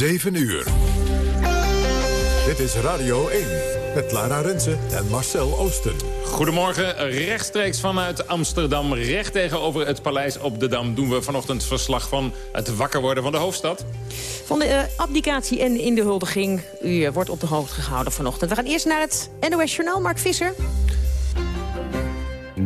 7 uur. Dit is Radio 1 met Lara Rensen en Marcel Oosten. Goedemorgen, rechtstreeks vanuit Amsterdam, recht tegenover het paleis op de Dam... doen we vanochtend verslag van het wakker worden van de hoofdstad. Van de uh, abdicatie en in de huldiging. U uh, wordt op de hoogte gehouden vanochtend. We gaan eerst naar het NOS Journaal, Mark Visser.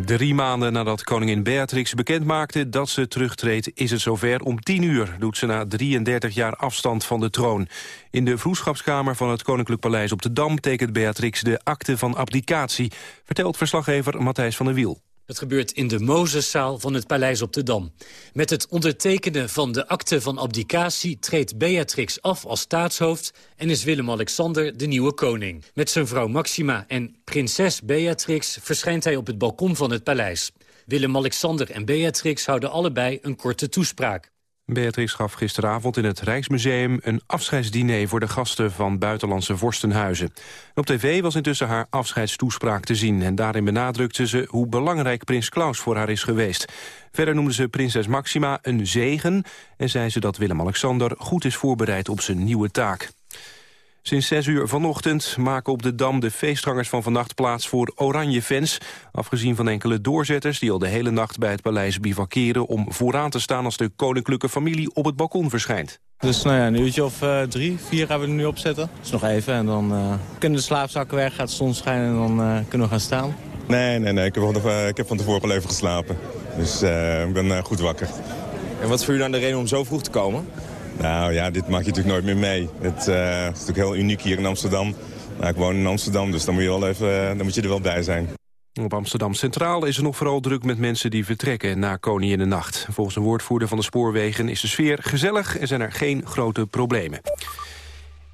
Drie maanden nadat koningin Beatrix bekendmaakte dat ze terugtreedt... is het zover. Om tien uur doet ze na 33 jaar afstand van de troon. In de vroegschapskamer van het Koninklijk Paleis op de Dam... tekent Beatrix de akte van abdicatie, vertelt verslaggever Matthijs van der Wiel. Het gebeurt in de Mozeszaal van het Paleis op de Dam. Met het ondertekenen van de akte van abdicatie treedt Beatrix af als staatshoofd... en is Willem-Alexander de nieuwe koning. Met zijn vrouw Maxima en prinses Beatrix verschijnt hij op het balkon van het paleis. Willem-Alexander en Beatrix houden allebei een korte toespraak. Beatrix gaf gisteravond in het Rijksmuseum een afscheidsdiner voor de gasten van buitenlandse vorstenhuizen. Op tv was intussen haar afscheidstoespraak te zien en daarin benadrukte ze hoe belangrijk prins Klaus voor haar is geweest. Verder noemde ze prinses Maxima een zegen en zei ze dat Willem-Alexander goed is voorbereid op zijn nieuwe taak. Sinds 6 uur vanochtend maken op de Dam de feestgangers van vannacht plaats voor oranje fans. Afgezien van enkele doorzetters die al de hele nacht bij het paleis bivakeren... om vooraan te staan als de koninklijke familie op het balkon verschijnt. Dus nou ja, een uurtje of uh, drie, vier gaan we er nu opzetten. Dus nog even en dan uh, kunnen de slaapzakken weg, gaat de zon schijnen en dan uh, kunnen we gaan staan. Nee, nee, nee. Ik heb, van, ik heb van tevoren al even geslapen. Dus ik ben goed wakker. En wat is voor u dan de reden om zo vroeg te komen? Nou ja, dit maak je natuurlijk nooit meer mee. Het uh, is natuurlijk heel uniek hier in Amsterdam. Nou, ik woon in Amsterdam, dus dan moet, je wel even, dan moet je er wel bij zijn. Op Amsterdam Centraal is er nog vooral druk met mensen die vertrekken na Koningin de Nacht. Volgens een woordvoerder van de spoorwegen is de sfeer gezellig en zijn er geen grote problemen.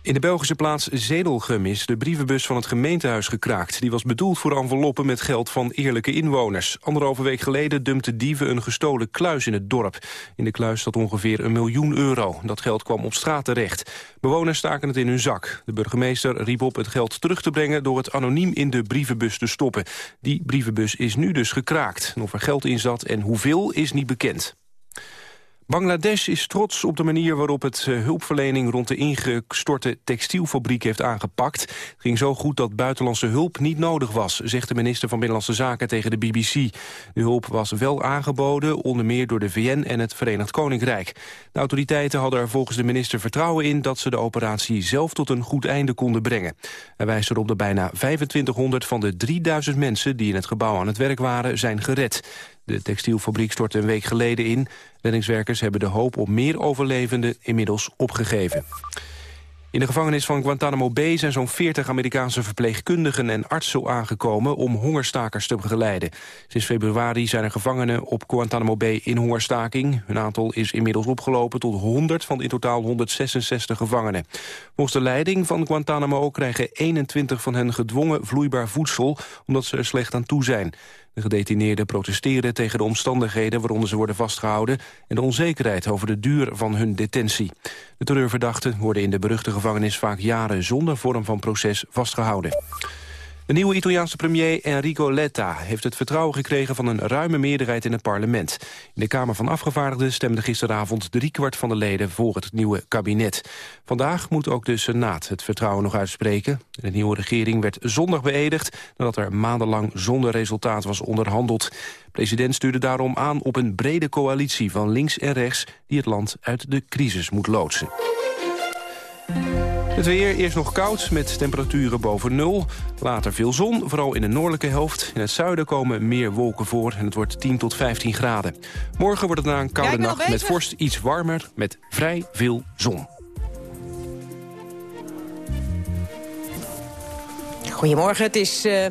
In de Belgische plaats Zedelgem is de brievenbus van het gemeentehuis gekraakt. Die was bedoeld voor enveloppen met geld van eerlijke inwoners. Anderhalve week geleden dumpte dieven een gestolen kluis in het dorp. In de kluis zat ongeveer een miljoen euro. Dat geld kwam op straat terecht. Bewoners staken het in hun zak. De burgemeester riep op het geld terug te brengen... door het anoniem in de brievenbus te stoppen. Die brievenbus is nu dus gekraakt. of er geld in zat en hoeveel is niet bekend. Bangladesh is trots op de manier waarop het uh, hulpverlening rond de ingestorte textielfabriek heeft aangepakt. Het ging zo goed dat buitenlandse hulp niet nodig was, zegt de minister van Binnenlandse Zaken tegen de BBC. De hulp was wel aangeboden, onder meer door de VN en het Verenigd Koninkrijk. De autoriteiten hadden er volgens de minister vertrouwen in dat ze de operatie zelf tot een goed einde konden brengen. Hij wijst erop dat bijna 2500 van de 3000 mensen die in het gebouw aan het werk waren zijn gered. De textielfabriek stortte een week geleden in. Reddingswerkers hebben de hoop op meer overlevenden inmiddels opgegeven. In de gevangenis van Guantanamo Bay zijn zo'n 40 Amerikaanse verpleegkundigen en artsen aangekomen om hongerstakers te begeleiden. Sinds februari zijn er gevangenen op Guantanamo Bay in hongerstaking. Hun aantal is inmiddels opgelopen tot 100 van in totaal 166 gevangenen. Volgens de leiding van Guantanamo krijgen 21 van hen gedwongen vloeibaar voedsel omdat ze er slecht aan toe zijn. De gedetineerden protesteren tegen de omstandigheden waaronder ze worden vastgehouden en de onzekerheid over de duur van hun detentie. De terreurverdachten worden in de beruchte gevangenis vaak jaren zonder vorm van proces vastgehouden. De nieuwe Italiaanse premier Enrico Letta heeft het vertrouwen gekregen van een ruime meerderheid in het parlement. In de Kamer van Afgevaardigden stemde gisteravond driekwart van de leden voor het nieuwe kabinet. Vandaag moet ook de Senaat het vertrouwen nog uitspreken. De nieuwe regering werd zondag beëdigd nadat er maandenlang zonder resultaat was onderhandeld. De president stuurde daarom aan op een brede coalitie van links en rechts die het land uit de crisis moet loodsen. Het weer eerst nog koud met temperaturen boven nul. Later veel zon, vooral in de noordelijke helft. In het zuiden komen meer wolken voor en het wordt 10 tot 15 graden. Morgen wordt het na een koude nacht met vorst iets warmer met vrij veel zon. Goedemorgen, het is... Uh...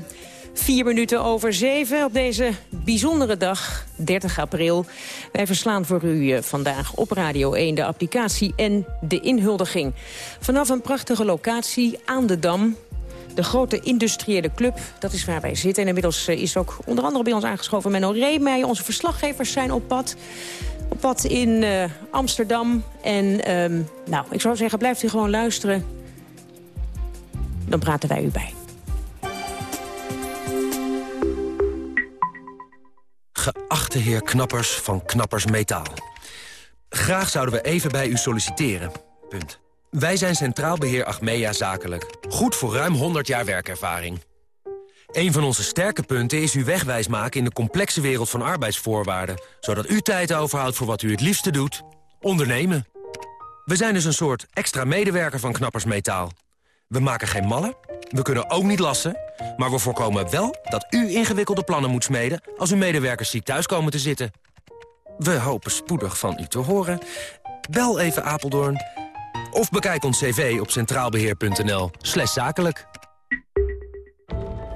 Vier minuten over zeven op deze bijzondere dag, 30 april. Wij verslaan voor u eh, vandaag op Radio 1 de applicatie en de inhuldiging. Vanaf een prachtige locatie aan de Dam, de grote industriële club, dat is waar wij zitten. En inmiddels eh, is ook onder andere bij ons aangeschoven Menno Reemeijer. Onze verslaggevers zijn op pad. Op pad in uh, Amsterdam. En um, nou, ik zou zeggen, blijft u gewoon luisteren. Dan praten wij u bij. Geachte heer Knappers van Knappers Metaal. Graag zouden we even bij u solliciteren. Punt. Wij zijn Centraal Beheer Achmea Zakelijk. Goed voor ruim 100 jaar werkervaring. Een van onze sterke punten is u wegwijs maken in de complexe wereld van arbeidsvoorwaarden. Zodat u tijd overhoudt voor wat u het liefste doet. Ondernemen. We zijn dus een soort extra medewerker van Knappers Metaal. We maken geen mallen, we kunnen ook niet lassen... maar we voorkomen wel dat u ingewikkelde plannen moet smeden... als uw medewerkers ziek thuis komen te zitten. We hopen spoedig van u te horen. Bel even Apeldoorn of bekijk ons cv op centraalbeheer.nl zakelijk.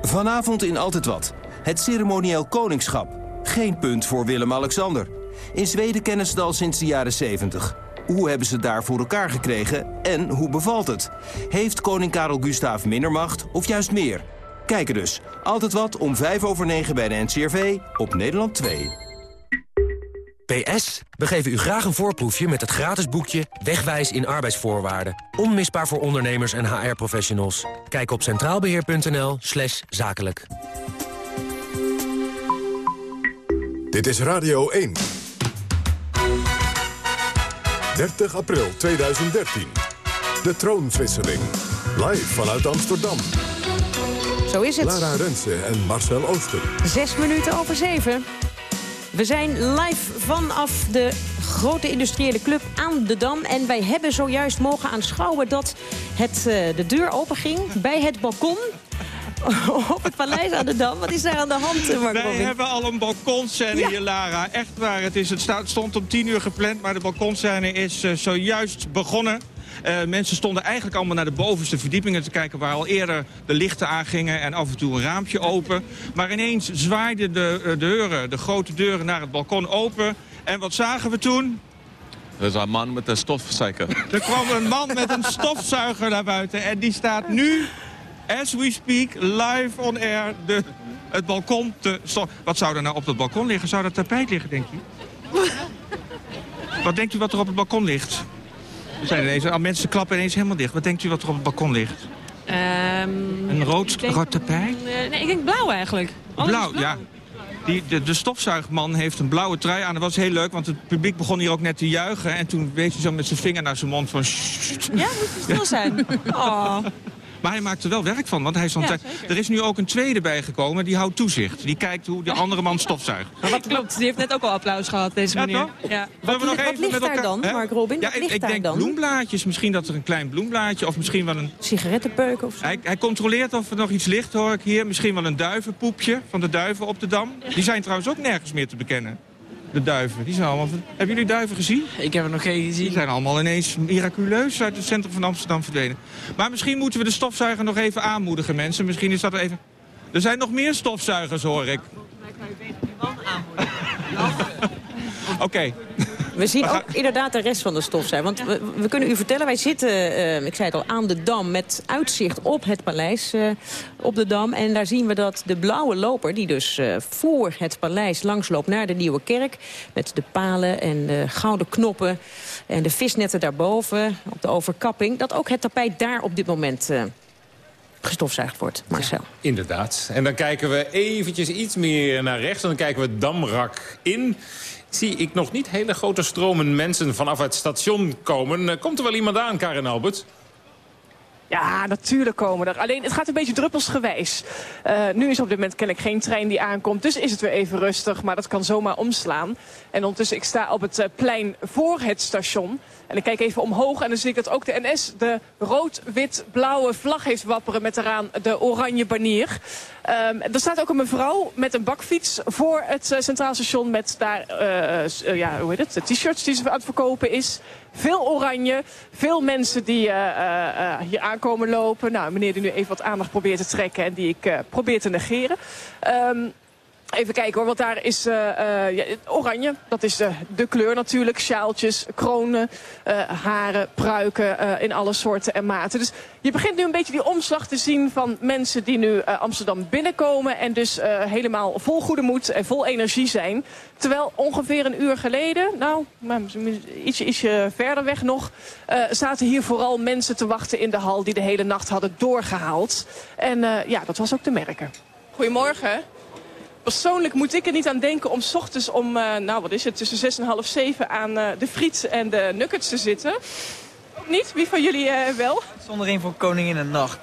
Vanavond in Altijd Wat. Het ceremonieel koningschap. Geen punt voor Willem-Alexander. In Zweden kennen ze het al sinds de jaren 70. Hoe hebben ze het daar voor elkaar gekregen en hoe bevalt het? Heeft koning Karel Gustaaf minder macht of juist meer? Kijken dus. Altijd wat om 5 over 9 bij de NCRV op Nederland 2. PS, we geven u graag een voorproefje met het gratis boekje Wegwijs in arbeidsvoorwaarden. Onmisbaar voor ondernemers en HR-professionals. Kijk op centraalbeheer.nl slash zakelijk. Dit is Radio 1. 30 april 2013. De troonwisseling. Live vanuit Amsterdam. Zo is het. Lara Rensen en Marcel Ooster. Zes minuten over zeven. We zijn live vanaf de grote industriële club aan de Dam. En wij hebben zojuist mogen aanschouwen dat het, uh, de deur openging bij het balkon op het paleis aan de Dam. Wat is daar aan de hand, eh, Mark Wij hebben al een balkonscène ja. hier, Lara. Echt waar. Het, is, het stond om tien uur gepland, maar de balkonscène is uh, zojuist begonnen. Uh, mensen stonden eigenlijk allemaal naar de bovenste verdiepingen te kijken... waar al eerder de lichten aangingen en af en toe een raampje open. Maar ineens zwaaiden de deuren, de grote deuren naar het balkon open. En wat zagen we toen? Er is een man met een stofzuiger. Er kwam een man met een stofzuiger naar buiten. En die staat nu, as we speak, live on air... De, het balkon te Wat zou er nou op het balkon liggen? Zou er tapijt liggen, denk je? Wat denkt u wat er op het balkon ligt? Zijn ineens, al mensen klappen ineens helemaal dicht. Wat denkt u wat er op het balkon ligt? Um, een rood, denk, rood tapijt? Uh, nee, ik denk blauw eigenlijk. Alles blauw, blauw, ja. Die, de, de, stofzuigman heeft een blauwe trui aan. Dat was heel leuk, want het publiek begon hier ook net te juichen. En toen wees hij zo met zijn vinger naar zijn mond van... Ja, moet je stil zijn. Oh. Maar hij maakt er wel werk van, want hij is ja, Er is nu ook een tweede bijgekomen, die houdt toezicht. Die kijkt hoe de andere man stofzuigt. Wat klopt, die heeft net ook al applaus gehad, deze ja, meneer. Ja. Wat, we nog wat even ligt met elkaar, daar dan, Mark Robin? Ja, ik, denk dan? bloemblaadjes. Misschien dat er een klein bloemblaadje of misschien wel een... Sigarettenpeuk of zo? Hij, hij, controleert of er nog iets ligt, hoor ik hier. Misschien wel een duivenpoepje van de duiven op de Dam. Die zijn trouwens ook nergens meer te bekennen. De duiven. Die zijn allemaal... Hebben jullie duiven gezien? Ik heb er nog geen gezien. Die zijn allemaal ineens miraculeus uit het centrum van Amsterdam verdwenen. Maar misschien moeten we de stofzuiger nog even aanmoedigen, mensen. Misschien is dat even... Er zijn nog meer stofzuigers, hoor ik. Mij kan je beter die man aanmoedigen. Oké. We zien ook inderdaad de rest van de stof zijn. Want we, we kunnen u vertellen, wij zitten, uh, ik zei het al, aan de Dam... met uitzicht op het paleis uh, op de Dam. En daar zien we dat de blauwe loper, die dus uh, voor het paleis langsloopt... naar de Nieuwe Kerk, met de palen en de gouden knoppen... en de visnetten daarboven, op de overkapping... dat ook het tapijt daar op dit moment gestofzuigd wordt. Marcel. Ja, inderdaad. En dan kijken we eventjes iets meer naar rechts. En dan kijken we Damrak in zie ik nog niet hele grote stromen mensen vanaf het station komen. Komt er wel iemand aan, Karin Albert? Ja, natuurlijk komen er. Alleen, het gaat een beetje druppelsgewijs. Uh, nu is op dit moment kennelijk geen trein die aankomt. Dus is het weer even rustig, maar dat kan zomaar omslaan. En ondertussen, ik sta op het uh, plein voor het station. En ik kijk even omhoog en dan zie ik dat ook de NS de rood-wit-blauwe vlag heeft wapperen met eraan de oranje banier. Um, er staat ook een mevrouw met een bakfiets voor het uh, Centraal Station met daar, uh, ja, hoe heet het, de t-shirts die ze aan het verkopen is. Veel oranje, veel mensen die hier aankomen lopen. Nou, meneer die nu even wat aandacht probeert te trekken en die ik probeer te negeren. Um, Even kijken hoor, want daar is uh, ja, oranje. Dat is de, de kleur natuurlijk. Sjaaltjes, kronen, haren, pruiken in alle soorten en maten. Dus je begint nu een beetje die omslag te zien van mensen die nu Amsterdam binnenkomen. En dus helemaal vol goede moed en vol energie zijn. Terwijl ongeveer een uur geleden, nou ietsje, ietsje verder weg nog... zaten hier vooral mensen te wachten in de hal die de hele nacht hadden doorgehaald. En ja, dat was ook te merken. Goedemorgen. Persoonlijk moet ik er niet aan denken om s ochtends om, uh, nou wat is het, tussen zes en half zeven aan uh, de friet en de nuggets te zitten. Niet? Wie van jullie eh, wel? Zonder een voor Koningin en Nacht.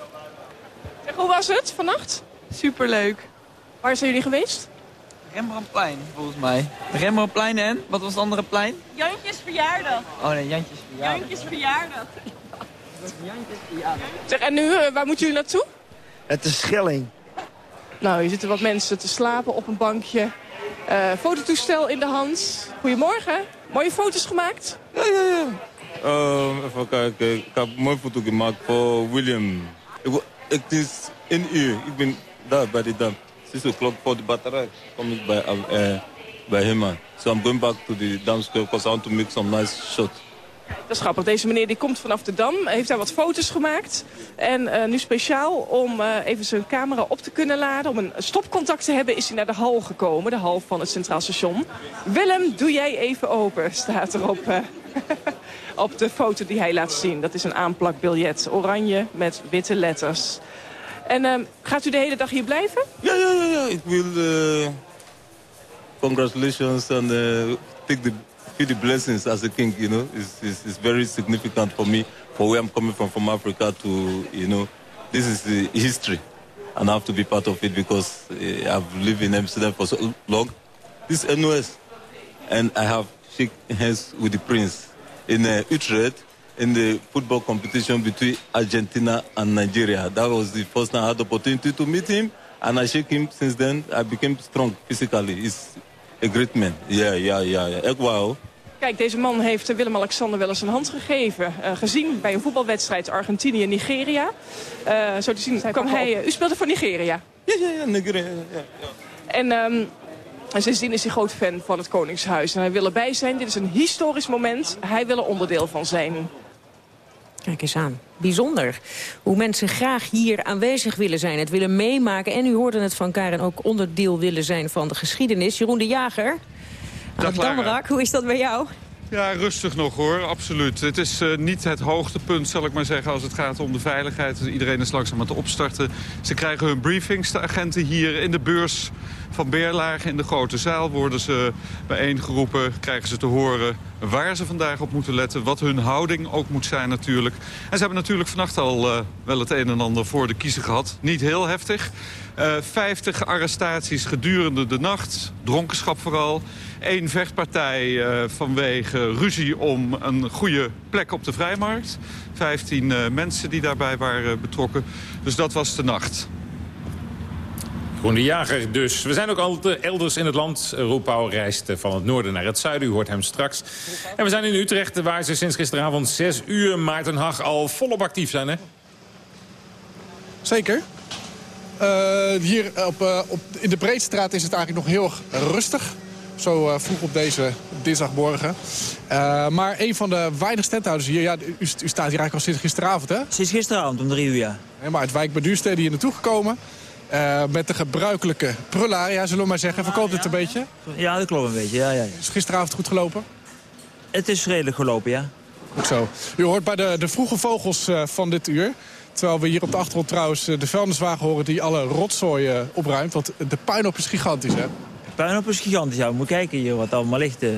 Zeg, hoe was het vannacht? Superleuk. Waar zijn jullie geweest? Rembrandtplein, volgens mij. Rembrandtplein en? Wat was het andere plein? Jantjes verjaardag. Oh nee, Jantjes verjaardag. Jantjes verjaardag. Jantjes verjaardag. Zeg, en nu, eh, waar moeten jullie naartoe? Het is Schelling. Nou, hier zitten wat mensen te slapen op een bankje. Eh, fototoestel in de hand. Goedemorgen. Mooie foto's gemaakt? Ja, ja, ja. Uh, even kijken. Ik heb een mooie foto gemaakt voor William. Ik, het is één uur. Ik ben daar bij de dam. 6 o'clock voor de batterij. Kom ik bij, uh, bij hem. So I'm going back to the dam square because I want to make some nice shots. Dat is grappig. Deze meneer die komt vanaf de Dam, heeft daar wat foto's gemaakt. En uh, nu speciaal om uh, even zijn camera op te kunnen laden... om een stopcontact te hebben, is hij naar de hal gekomen. De hal van het Centraal Station. Willem, doe jij even open, staat erop uh, op de foto die hij laat zien. Dat is een aanplakbiljet, oranje met witte letters. En gaat u de hele dag hier blijven? Ja, ja, ja. ja. Ik wil... congratulations and take the feel the blessings as a king, you know, is is very significant for me, for where I'm coming from, from Africa to, you know, this is the history. And I have to be part of it because uh, I've lived in Amsterdam for so long. This is NOS. And I have shake hands with the prince in uh, Utrecht in the football competition between Argentina and Nigeria. That was the first time I had the opportunity to meet him. And I shake him since then. I became strong physically. He's a great man. Yeah, yeah, yeah. Echt waar Kijk, deze man heeft Willem-Alexander wel eens een hand gegeven. Uh, gezien bij een voetbalwedstrijd Argentinië-Nigeria. Uh, zo te zien kwam hij... Uh, u speelde voor Nigeria? Ja, ja, ja, Nigeria. Ja, ja. En, um, en sindsdien is hij groot fan van het Koningshuis. En hij wil erbij zijn. Dit is een historisch moment. Hij wil er onderdeel van zijn. Kijk eens aan. Bijzonder. Hoe mensen graag hier aanwezig willen zijn. Het willen meemaken. En u hoorde het van Karen ook onderdeel willen zijn van de geschiedenis. Jeroen de Jager. Dag Damrak, hoe is dat bij jou? Ja, rustig nog hoor, absoluut. Het is uh, niet het hoogtepunt, zal ik maar zeggen, als het gaat om de veiligheid. Dus iedereen is langzaam aan het opstarten. Ze krijgen hun briefings, de agenten hier in de beurs van Beerlagen in de grote zaal worden ze bijeengeroepen. Krijgen ze te horen waar ze vandaag op moeten letten. Wat hun houding ook moet zijn natuurlijk. En ze hebben natuurlijk vannacht al uh, wel het een en ander voor de kiezer gehad. Niet heel heftig. Uh, 50 arrestaties gedurende de nacht. Dronkenschap vooral. Eén vechtpartij uh, vanwege ruzie om een goede plek op de vrijmarkt. 15 uh, mensen die daarbij waren betrokken. Dus dat was de nacht. Groen de Jager dus. We zijn ook al elders in het land. Roepauw reist van het noorden naar het zuiden. U hoort hem straks. En we zijn in Utrecht, waar ze sinds gisteravond 6 uur... Maarten Hag al volop actief zijn, hè? Zeker. Uh, hier op, uh, op, in de Breedstraat is het eigenlijk nog heel rustig. Zo uh, vroeg op deze dinsdagmorgen. maar een van de weinige standhouders hier... Ja, u, u, staat hier eigenlijk al sinds gisteravond, hè? Sinds gisteravond om drie uur, ja. Nee, maar uit Wijk bij Duurstede hier naartoe gekomen. Uh, met de gebruikelijke prularia, zullen we maar zeggen. Verkoopt het een beetje? Ja, dat klopt een beetje. Ja, ja. Is gisteravond goed gelopen? Het is redelijk gelopen, ja. Goed zo. U hoort bij de, de vroege vogels uh, van dit uur. Terwijl we hier op de achtergrond trouwens de vuilniswagen horen die alle rotzooi uh, opruimt. Want de puinhoop is gigantisch, hè? De puinhoop is gigantisch, ja. Moet kijken hier wat allemaal ligt. Dat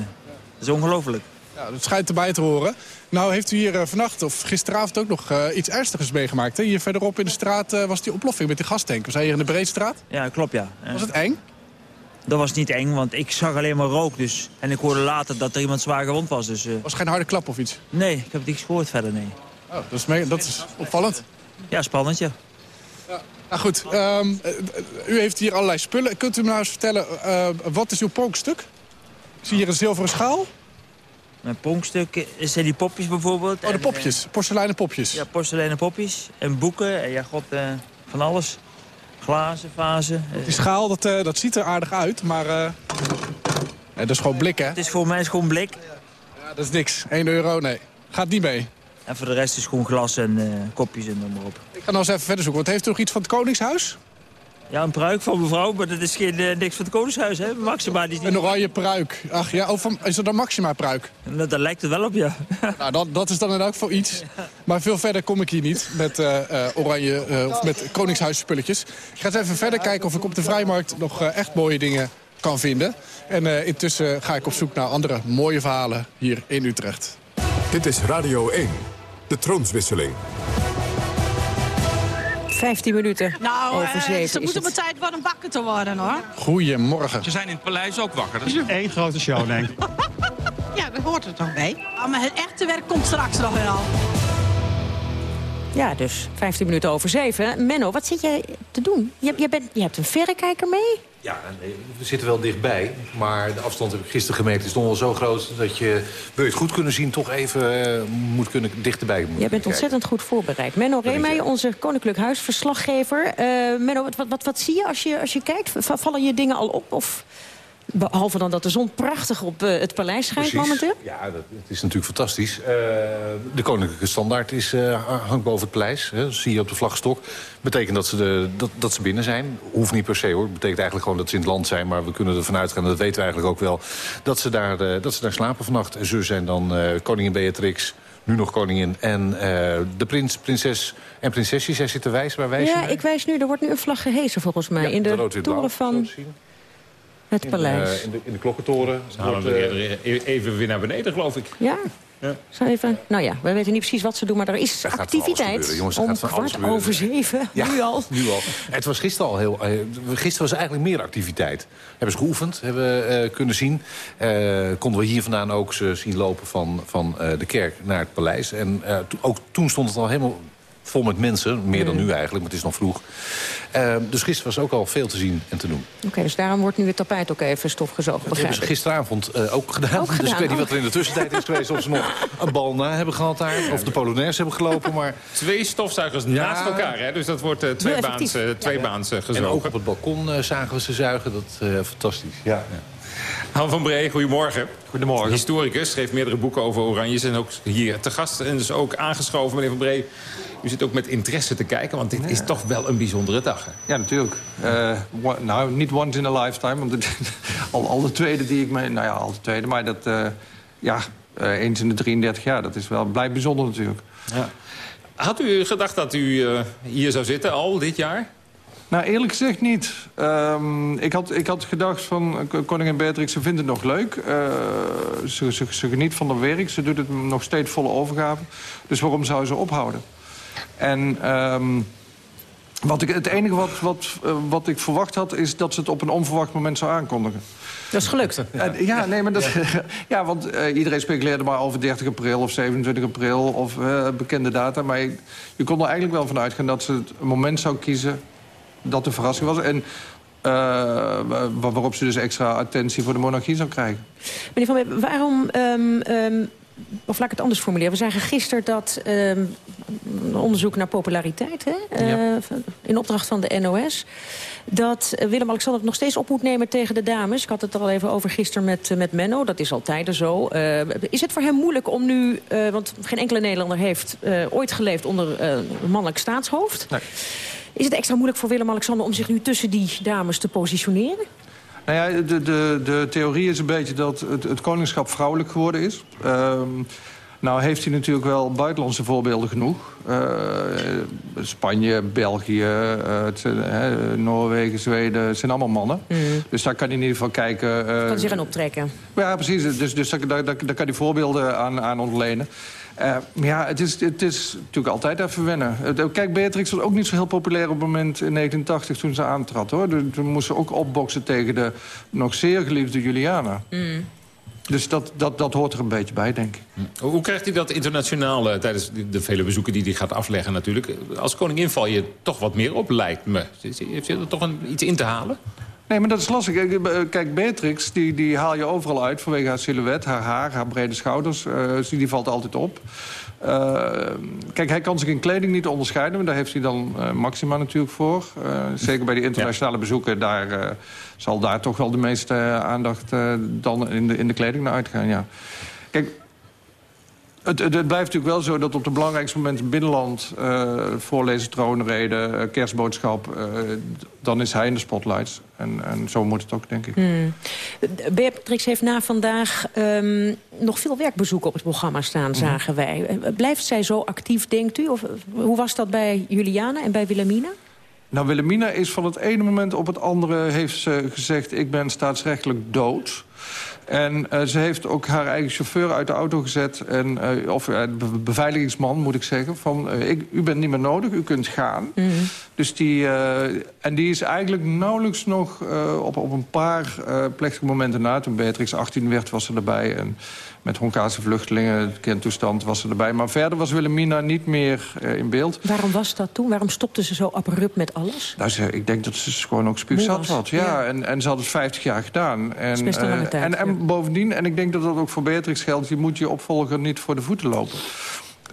is ongelooflijk. Ja, dat schijnt erbij te horen. Nou heeft u hier uh, vannacht of gisteravond ook nog uh, iets ernstigs meegemaakt. Hè? Hier verderop in de straat uh, was die oploffing met die gastank. We zijn hier in de Breedstraat. Ja, klopt ja. Was het eng? Dat was niet eng, want ik zag alleen maar rook. Dus. En ik hoorde later dat er iemand zwaar gewond was. Dus, Was geen harde klap of iets? Nee, ik heb niks gehoord verder, nee. Oh, dat, is dat is opvallend. Ja, spannend, ja. ja. Nou goed, um, u heeft hier allerlei spullen. Kunt u me nou eens vertellen, wat is uw pronkstuk? Ik zie hier een zilveren schaal. Een pronkstuk zijn die popjes bijvoorbeeld. Oh, de popjes. En, porseleinen popjes. Ja, porseleinen popjes. En boeken. En ja, god, uh, van alles. Glazen, vazen. Die schaal, dat, uh, dat ziet er aardig uit, maar... Dat is gewoon blik, hè? Het is voor mij gewoon blik. Ja, dat is niks. 1 euro, nee. Gaat niet mee. En voor de rest is gewoon glas en kopjes en noem maar op. Ik ga nou eens even verder zoeken. Wat heeft u nog iets van het Koningshuis? Ja, een pruik van mevrouw, maar dat is geen, uh, niks van het Koningshuis, hè? Maxima die is niet... Een oranje pruik. Ach ja, van, is dat een Maxima-pruik? Nou, daar lijkt het wel op, ja. nou, dat, dat is dan inderdaad voor iets. Maar veel verder kom ik hier niet met uh, uh, oranje, of met Koningshuisspulletjes. Ik ga eens even verder kijken of ik op de Vrijmarkt nog echt mooie dingen kan vinden. En intussen ga ik op zoek naar andere mooie verhalen hier in Utrecht. Dit is Radio 1. de troonswisseling. 15 minuten Nou, over eh, 7 ze is moeten maar tijd worden om wakker te worden, hoor. Goedemorgen. Ze zijn in het paleis ook wakker. Dat is Eén grote show, denk ik. Ja, dat hoort er toch bij. Ah, maar het echte werk komt straks nog wel. Ja, dus 15 minuten over 7. Menno, wat zit jij te doen? Je, je, bent, je hebt een verrekijker mee? Ja, nee, we zitten wel dichtbij. Maar de afstand heb ik gisteren gemerkt. is toch wel zo groot dat je, wil je het goed kunnen zien... toch even eh, moet kunnen dichterbij moeten Jij bent ontzettend goed voorbereid. Menno Reemeijer, onze Koninklijk Huisverslaggever. Eh Menno, wat, wat, wat, wat zie je als, je als je kijkt? Vallen je dingen al op? Of, behalve dan dat de zon prachtig op eh, het paleis schijnt Precies. momenteel? Ja, dat, het is natuurlijk fantastisch. Eh, de koninklijke standaard is, eh, hangt boven het paleis. Hè. Dat zie je op de vlagstok. Betekent dat ze, de, dat, dat ze binnen zijn. Hoeft niet per se hoor. Betekent eigenlijk gewoon dat ze in het land zijn. Maar we kunnen ervan uitgaan, dat weten we eigenlijk ook wel... dat ze daar, dat ze daar slapen vannacht. En ze zijn dan koningin Beatrix... Nu nog koningin en de prins, prinses en prinsesjes. Jij zit te wijzen, waar wijs Ja, ik wijs nu, er wordt nu een vlag gehezen volgens mij. Ja, in de de, toren van het In, paleis. eh, in, de, in de klokkentoren. Ze halen wordt, we eh, e- even weer naar beneden, geloof ik. Ja. Ja. Zo even, nou ja, we weten niet precies wat ze doen, maar er is Er activiteit. gebeuren, jongens, er om gaat van alles kwart gebeuren. over zeven, Ja, nu al. Nu al. Het was gisteren al heel... eh, gisteren was er eigenlijk meer activiteit. Hebben ze geoefend, hebben we eh, kunnen zien. Eh, konden we hier vandaan ook ze zien lopen van, van eh, de kerk naar het paleis. En eh, to- ook toen stond het al helemaal vol met mensen. Meer dan Mm. nu eigenlijk, maar het is nog vroeg. Eh, dus gisteren was ook al veel te zien en te doen. Oké, dus daarom wordt nu het tapijt ook even stofgezogen, Dat begrijp hebben ze gisteravond eh, ook gedaan. Ook Dus ik weet niet oh. wat er in de tussentijd is geweest. Of ze nog een bal na hebben gehad daar. Of de Polonaise hebben gelopen. Maar Twee stofzuigers naast elkaar, hè? dus dat wordt eh, tweebaans, eh, tweebaans eh, En gezogen. ook op het balkon eh, zagen we ze zuigen. Dat eh fantastisch. Ja. Han van Bree, goedemorgen. Goedemorgen. Historicus, schreef meerdere boeken over Oranjes en ook hier te gast. En dus ook aangeschoven, meneer van Bree. U zit ook met interesse te kijken, want dit is toch wel een bijzondere dag. Hè? Ja, natuurlijk. Eh, nou, niet once in a lifetime. Want het, al, al de tweede die ik mee... Nou ja, al de tweede. Maar dat... eh, ja, eh, eens in de 33 jaar. Dat is wel blijft bijzonder natuurlijk. Ja. Had u gedacht dat u hier zou zitten al dit jaar? Nou, eerlijk gezegd niet. Ehm, ik, had, ik had gedacht van koningin Beatrix, ze vindt het nog leuk. Ze, ze, ze geniet van haar werk. Ze doet het nog steeds volle overgave. Dus waarom zou ze ophouden? En ehm, wat ik, het enige wat, wat, eh, wat ik verwacht had... is dat ze het op een onverwacht moment zou aankondigen. Dat is gelukt. En, ja, nee, maar dat, ja. want eh, iedereen speculeerde maar over 30 april of 27 april of eh, bekende data. Maar je, je kon er eigenlijk wel van uitgaan dat ze het een moment zou kiezen dat de verrassing was. En eh, wa- waarop ze dus extra attentie voor de monarchie zou krijgen. Meneer Van Beek, waarom... ehm, ehm, of laat ik het anders formuleren. We zagen gisteren dat ehm, onderzoek naar populariteit... Hè, eh, in opdracht van de NOS... dat Willem-Alexander het nog steeds op moet nemen tegen de dames. Ik had het er al even over gisteren met, eh, met Menno. Dat is al tijden zo. Eh, is het voor hem moeilijk om nu... want geen enkele Nederlander heeft ooit geleefd onder een mannelijk staatshoofd. Is het extra moeilijk voor Willem-Alexander om zich nu tussen die dames te positioneren? Nou ja, de, de, de theorie is een beetje dat het, het koningschap vrouwelijk geworden is. Ehm, nou heeft hij natuurlijk wel buitenlandse voorbeelden genoeg. Eh, Spanje, België, eh, het hè, Noorwegen, Zweden, het zijn allemaal mannen. Dus daar kan hij in ieder geval kijken... eh, Kan zich aan optrekken. ja, precies. Dus, dus daar, daar, daar kan hij voorbeelden aan, aan ontlenen. Eh, ja, het is, het is natuurlijk altijd even wennen. Het- Kijk, Beatrix was ook niet zo heel populair op het moment in 1980 toen ze aantrad. Hoor. Toen- Toen moest ze ook opboksen tegen de nog zeer geliefde Juliana. Dus dat, dat, dat hoort er een beetje bij, denk ik. Hoe hoe krijgt u dat internationaal eh, tijdens de- de vele bezoeken die hij gaat afleggen natuurlijk? Als koningin val je toch wat meer op, lijkt me. Heeft u er toch een, iets in te halen? Nee, maar dat is lastig. Kijk, eh, Kijk, Beatrix, die, die haal je overal uit vanwege haar silhouet, haar haar, haar brede schouders. dus die valt altijd op. Eh, kijk, hij kan zich in kleding niet onderscheiden. Maar daar heeft hij dan eh, Maxima natuurlijk voor. Zeker bij die internationale bezoeken. Daar zal daar toch wel de meeste aandacht dan in de, in de kleding naar uitgaan. Ja. Kijk, het, het, het blijft natuurlijk wel zo dat op de belangrijkste momenten binnenland... eh voorlezen, troonrede, eh, kerstboodschap... eh, dan is hij in de spotlights. En, en zo moet het ook, denk ik. Hmm. Beatrix heeft na vandaag ehm, nog veel werkbezoeken op het programma staan, zagen wij. Blijft zij zo actief, denkt u? Of hoe was dat bij Juliana en bij Wilhelmina? Nou, Wilhelmina is van het ene moment op het andere... heeft ze gezegd, ik ben staatsrechtelijk dood. En uh, ze heeft ook haar eigen chauffeur uit de auto gezet. En, uh, of uh, beveiligingsman, moet ik zeggen. Van, ik, u bent niet meer nodig, u kunt gaan. Mm -hmm. Dus die, en die is eigenlijk nauwelijks nog op, op een paar plechtige momenten na... toen Beatrix 18 werd, was ze erbij. En met Hongaarse vluchtelingen, kindtoestand was ze erbij. Maar verder was Wilhelmina niet meer uh, in beeld. Waarom was dat toen? Waarom stopte ze zo abrupt met alles? Nou, ze, ik denk dat ze gewoon ook spuugzat was. Ja, ja. En, en ze had het 50 jaar gedaan. En, dat is best een lange tijd. en, en ja. bovendien, en ik denk dat dat ook voor Beatrix geldt... je moet je opvolger niet voor de voeten lopen.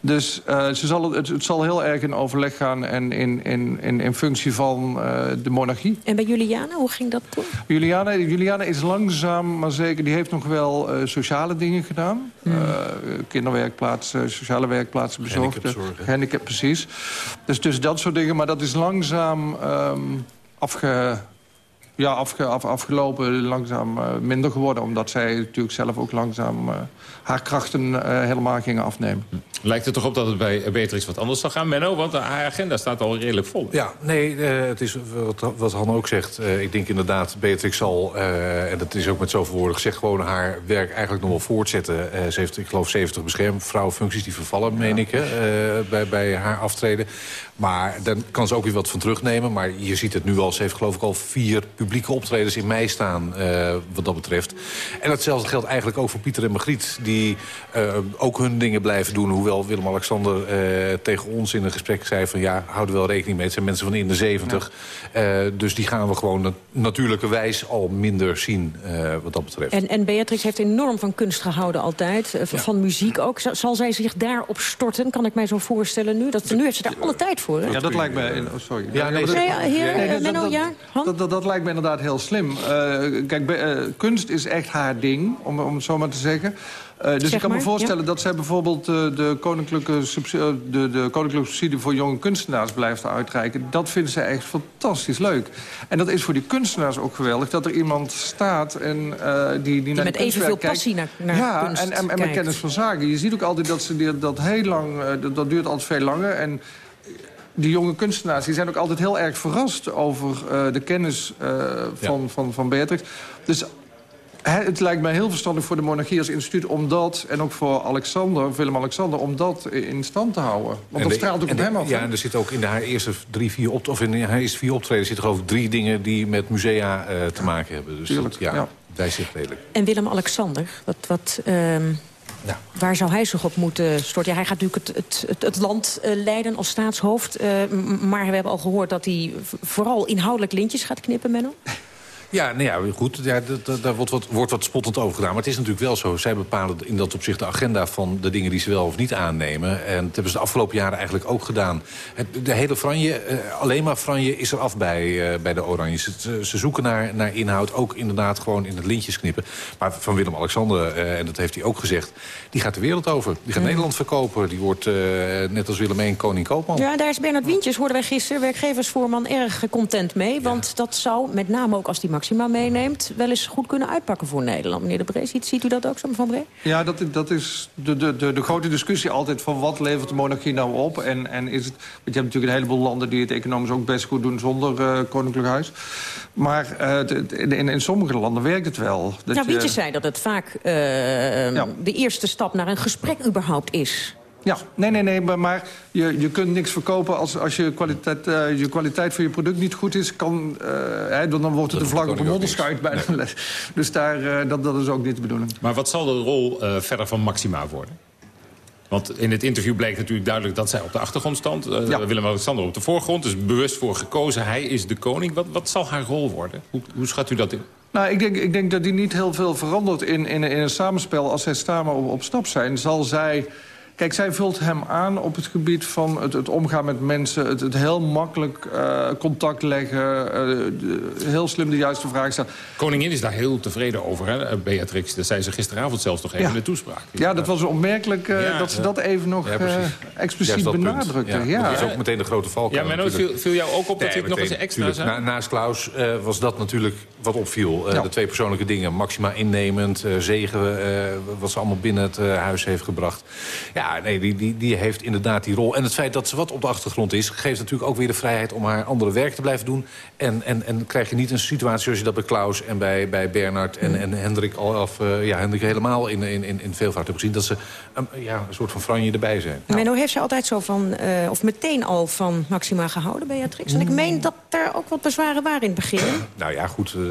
Dus uh, ze zal het, het, zal heel erg in overleg gaan en in, in, in, in functie van uh, de monarchie. En bij Juliana, hoe ging dat toen? Juliana, Juliana is langzaam, maar zeker, die heeft nog wel uh, sociale dingen gedaan. Mm. kinderwerkplaatsen, sociale werkplaatsen bezorgd. Handicap, handicap, precies. Dus, dus dat soort dingen, maar dat is langzaam um, afge ja, afge, af, afgelopen, langzaam uh, minder geworden. Omdat zij natuurlijk zelf ook langzaam uh, haar krachten uh, helemaal gingen afnemen. Lijkt het toch op dat het bij Beatrix wat anders zal gaan, Menno? Want haar agenda staat al redelijk vol. Ja, nee, het is wat, wat Han ook zegt. ik denk inderdaad, Beatrix zal, en dat is ook met zoveel woorden gezegd... gewoon haar werk eigenlijk nog wel voortzetten. ze heeft, ik geloof, 70 beschermvrouwenfuncties die vervallen, meen ik, bij, bij haar aftreden. Maar dan kan ze ook weer wat van terugnemen. Maar je ziet het nu al. Ze heeft geloof ik al vier publieke optredens in mei staan. Uh, wat dat betreft. En datzelfde geldt eigenlijk ook voor Pieter en Margriet. Die uh, ook hun dingen blijven doen. Hoewel Willem-Alexander uh, tegen ons in een gesprek zei van... ja, houden wel rekening mee. Het zijn mensen van in de 70. Ja. dus die gaan we gewoon natuurlijke wijs al minder zien. wat dat betreft. En, en Beatrix heeft enorm van kunst gehouden altijd. Ja. Van muziek ook. Zal zij zich daarop storten? Kan ik mij zo voorstellen nu? Dat, nu heeft ze daar alle tijd voor. Hè? Ja, dat lijkt me... Oh, sorry. Ja, nee, nee, heer, nee, dat, Menno, ja? Dat, dat, dat, lijkt me inderdaad heel slim. Uh, kijk, uh, kunst is echt haar ding, om, om het zo maar te zeggen. Uh, dus zeg ik kan maar, me voorstellen ja. dat zij bijvoorbeeld uh, de, koninklijke subsidie, de, de koninklijke subsidie voor jonge kunstenaars blijft uitreiken. Dat vinden ze echt fantastisch leuk. En dat is voor die kunstenaars ook geweldig. Dat er iemand staat en, uh, die, die, die naar met evenveel passie naar, naar ja, kunst en, en, en met kennis van zaken. Je ziet ook altijd dat ze die, dat heel lang, dat, dat duurt altijd veel langer. En die jonge kunstenaars die zijn ook altijd heel erg verrast over uh, de kennis uh, van, ja. van, van Beatrix. Dus het lijkt mij heel verstandig voor de monarchie als instituut... om dat, en ook voor Alexander, Willem-Alexander... om dat in stand te houden. Want dat de, straalt ook op de, hem af. Ja, en er zit ook in de, haar eerste drie, vier op, of in haar eerste vier optreden... zitten er over drie dingen die met musea uh, te maken hebben. Dus Tuurlijk, dat, ja, ja. wij zit redelijk. En Willem-Alexander, wat... wat um... Waar zou hij zich op moeten storten? Ja, hij gaat natuurlijk het, het, het land uh, leiden als staatshoofd. Uh, maar we hebben al gehoord dat hij vooral inhoudelijk lintjes gaat knippen, Menno. Ja, nou ja, goed, ja, daar wordt wat, wordt wat spottend over gedaan. Maar het is natuurlijk wel zo. Zij bepalen in dat opzicht de agenda van de dingen die ze wel of niet aannemen. En dat hebben ze de afgelopen jaren eigenlijk ook gedaan. Het, de hele franje, uh, alleen maar franje is er af bij, uh, bij de Oranjes. Ze, ze, zoeken naar, naar inhoud, ook inderdaad gewoon in het lintjes knippen. Maar van Willem-Alexander, uh, en dat heeft hij ook gezegd... die gaat de wereld over. Die gaat mm. Nederland verkopen. Die wordt net als Willem koning koopman. Ja, daar is Bernard Wientjes, hoorden wij gisteren... werkgeversvoorman erg content mee. Want ja. dat zou, met name ook als die Maxima meeneemt... wel eens goed kunnen uitpakken voor Nederland. Meneer De Bree, ziet, u dat ook zo, mevrouw Bree? Ja, dat, dat is de, de, de, de, grote discussie altijd van wat levert de monarchie nou op. En, en is het, want je hebt natuurlijk een heleboel landen die het economisch ook best goed doen zonder uh, koninklijk huis. Maar uh, in, in sommige landen werkt het wel. Dat nou, Wietje je... zei dat het vaak uh, ja. de eerste stap naar een gesprek überhaupt is. Ja, nee, nee, nee, maar, maar je, je kunt niks verkopen als, als je, kwaliteit, uh, je kwaliteit van je product niet goed is. Kan, uh, hè, dan, wordt het een vlag op een modderschuit bijna. Nee. Dus daar, uh, dat, dat is ook niet de bedoeling. Maar wat zal de rol verder van Maxima worden? Want in het interview bleek natuurlijk duidelijk dat zij op de achtergrond stond. Ja. Willem-Alexander op de voorgrond, dus bewust voor gekozen. Hij is de koning. Wat, wat zal haar rol worden? Hoe, hoe schat u dat in? Nou, ik denk, ik denk dat die niet heel veel verandert in, in, in een samenspel. Als zij samen op, op stap zijn, zal zij... Kijk, zij vult hem aan op het gebied van het, het omgaan met mensen... het, het heel makkelijk uh, contact leggen, uh, de, heel slim de juiste vraag stellen. Koningin is daar heel tevreden over, hè, Beatrix. Dat zei ze gisteravond zelfs nog even ja. in de toespraak. Ja, dat was opmerkelijk uh, ja, dat ze dat even nog expliciet benadrukte. Ja, ja. Dat is ook meteen de grote valkuil. Ja, maar viel, viel jou ook op dat dit nog eens extra zijn? Na, naast Klaus was dat natuurlijk wat opviel. De twee persoonlijke dingen. Maxima innemend, zegen wat ze allemaal binnen het huis heeft gebracht. Ja, Ja, nee, die, die, die heeft inderdaad die rol. En het feit dat ze wat op de achtergrond is... geeft natuurlijk ook weer de vrijheid om haar andere werk te blijven doen. En, en, en krijg je niet een situatie zoals je dat bij Klaus en bij, bij Bernard... en, en Hendrik, al, of, uh, ja, Hendrik helemaal in, in, in, in veelvoud hebben gezien... dat ze um, ja, een soort van franje erbij zijn. Nou. Menno heeft ze altijd zo van, uh, of meteen al van Maxima gehouden, Beatrix? En ik meen dat er ook wat bezwaren waren in het begin. nou ja, goed, uh,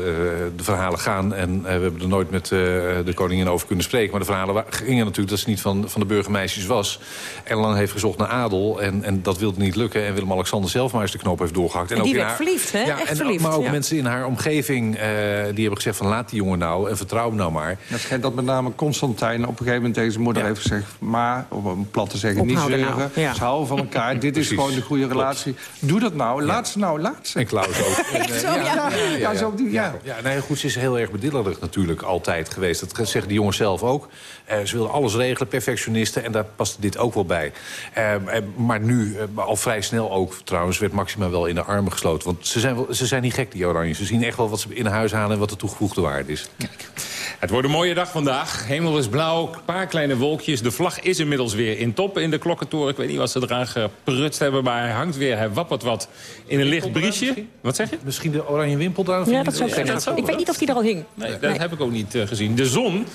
de verhalen gaan. En we hebben er nooit met de koningin over kunnen spreken. Maar de verhalen gingen natuurlijk dat ze niet van, van de burgermeisjes was. En lang heeft gezocht naar adel. En, en dat wilde niet lukken. En Willem-Alexander zelf maar eens de knoop heeft doorgehakt. En, en die werd haar, verliefd, hè? Ja, Echt en, verliefd. Maar ook ja. mensen in haar omgeving uh, die hebben gezegd van laat die jongen nou en vertrouw hem nou maar. Het schijnt dat met name Constantijn op een gegeven moment tegen zijn moeder ja. heeft gezegd... maar, om een plat te zeggen, Ophouden niet zeuren, nou. ja. ze houden van elkaar. Dit is gewoon de goede relatie. Doe dat nou, laat ze nou, laat ze. En Klaus ook. Zo, ja. Zo ja. nee, goed, ze is heel erg bedillerig natuurlijk altijd geweest. Dat zeggen die jongens zelf ook. Uh, ze wilden alles regelen, perfectionisten. En daar paste dit ook wel bij. Uh, maar nu, uh, al vrij snel ook trouwens, werd Maxima wel in de armen gesloten. Want ze zijn, wel, ze zijn niet gek, die oranje. Ze zien echt wel wat ze in huis halen en wat de toegevoegde waarde is. Kijk. Het wordt een mooie dag vandaag. Hemel is blauw, een paar kleine wolkjes. De vlag is inmiddels weer in top in de klokkentoren. Ik weet niet wat ze eraan geprutst hebben, maar hij hangt weer. Hij wappert wat in een licht briesje. Wat zeg je? Misschien de oranje wimpel daar? Ja, dat zou kunnen. Ja, ik weet niet of die er al hing. Nee, dat nee. heb ik ook niet uh, gezien. De zon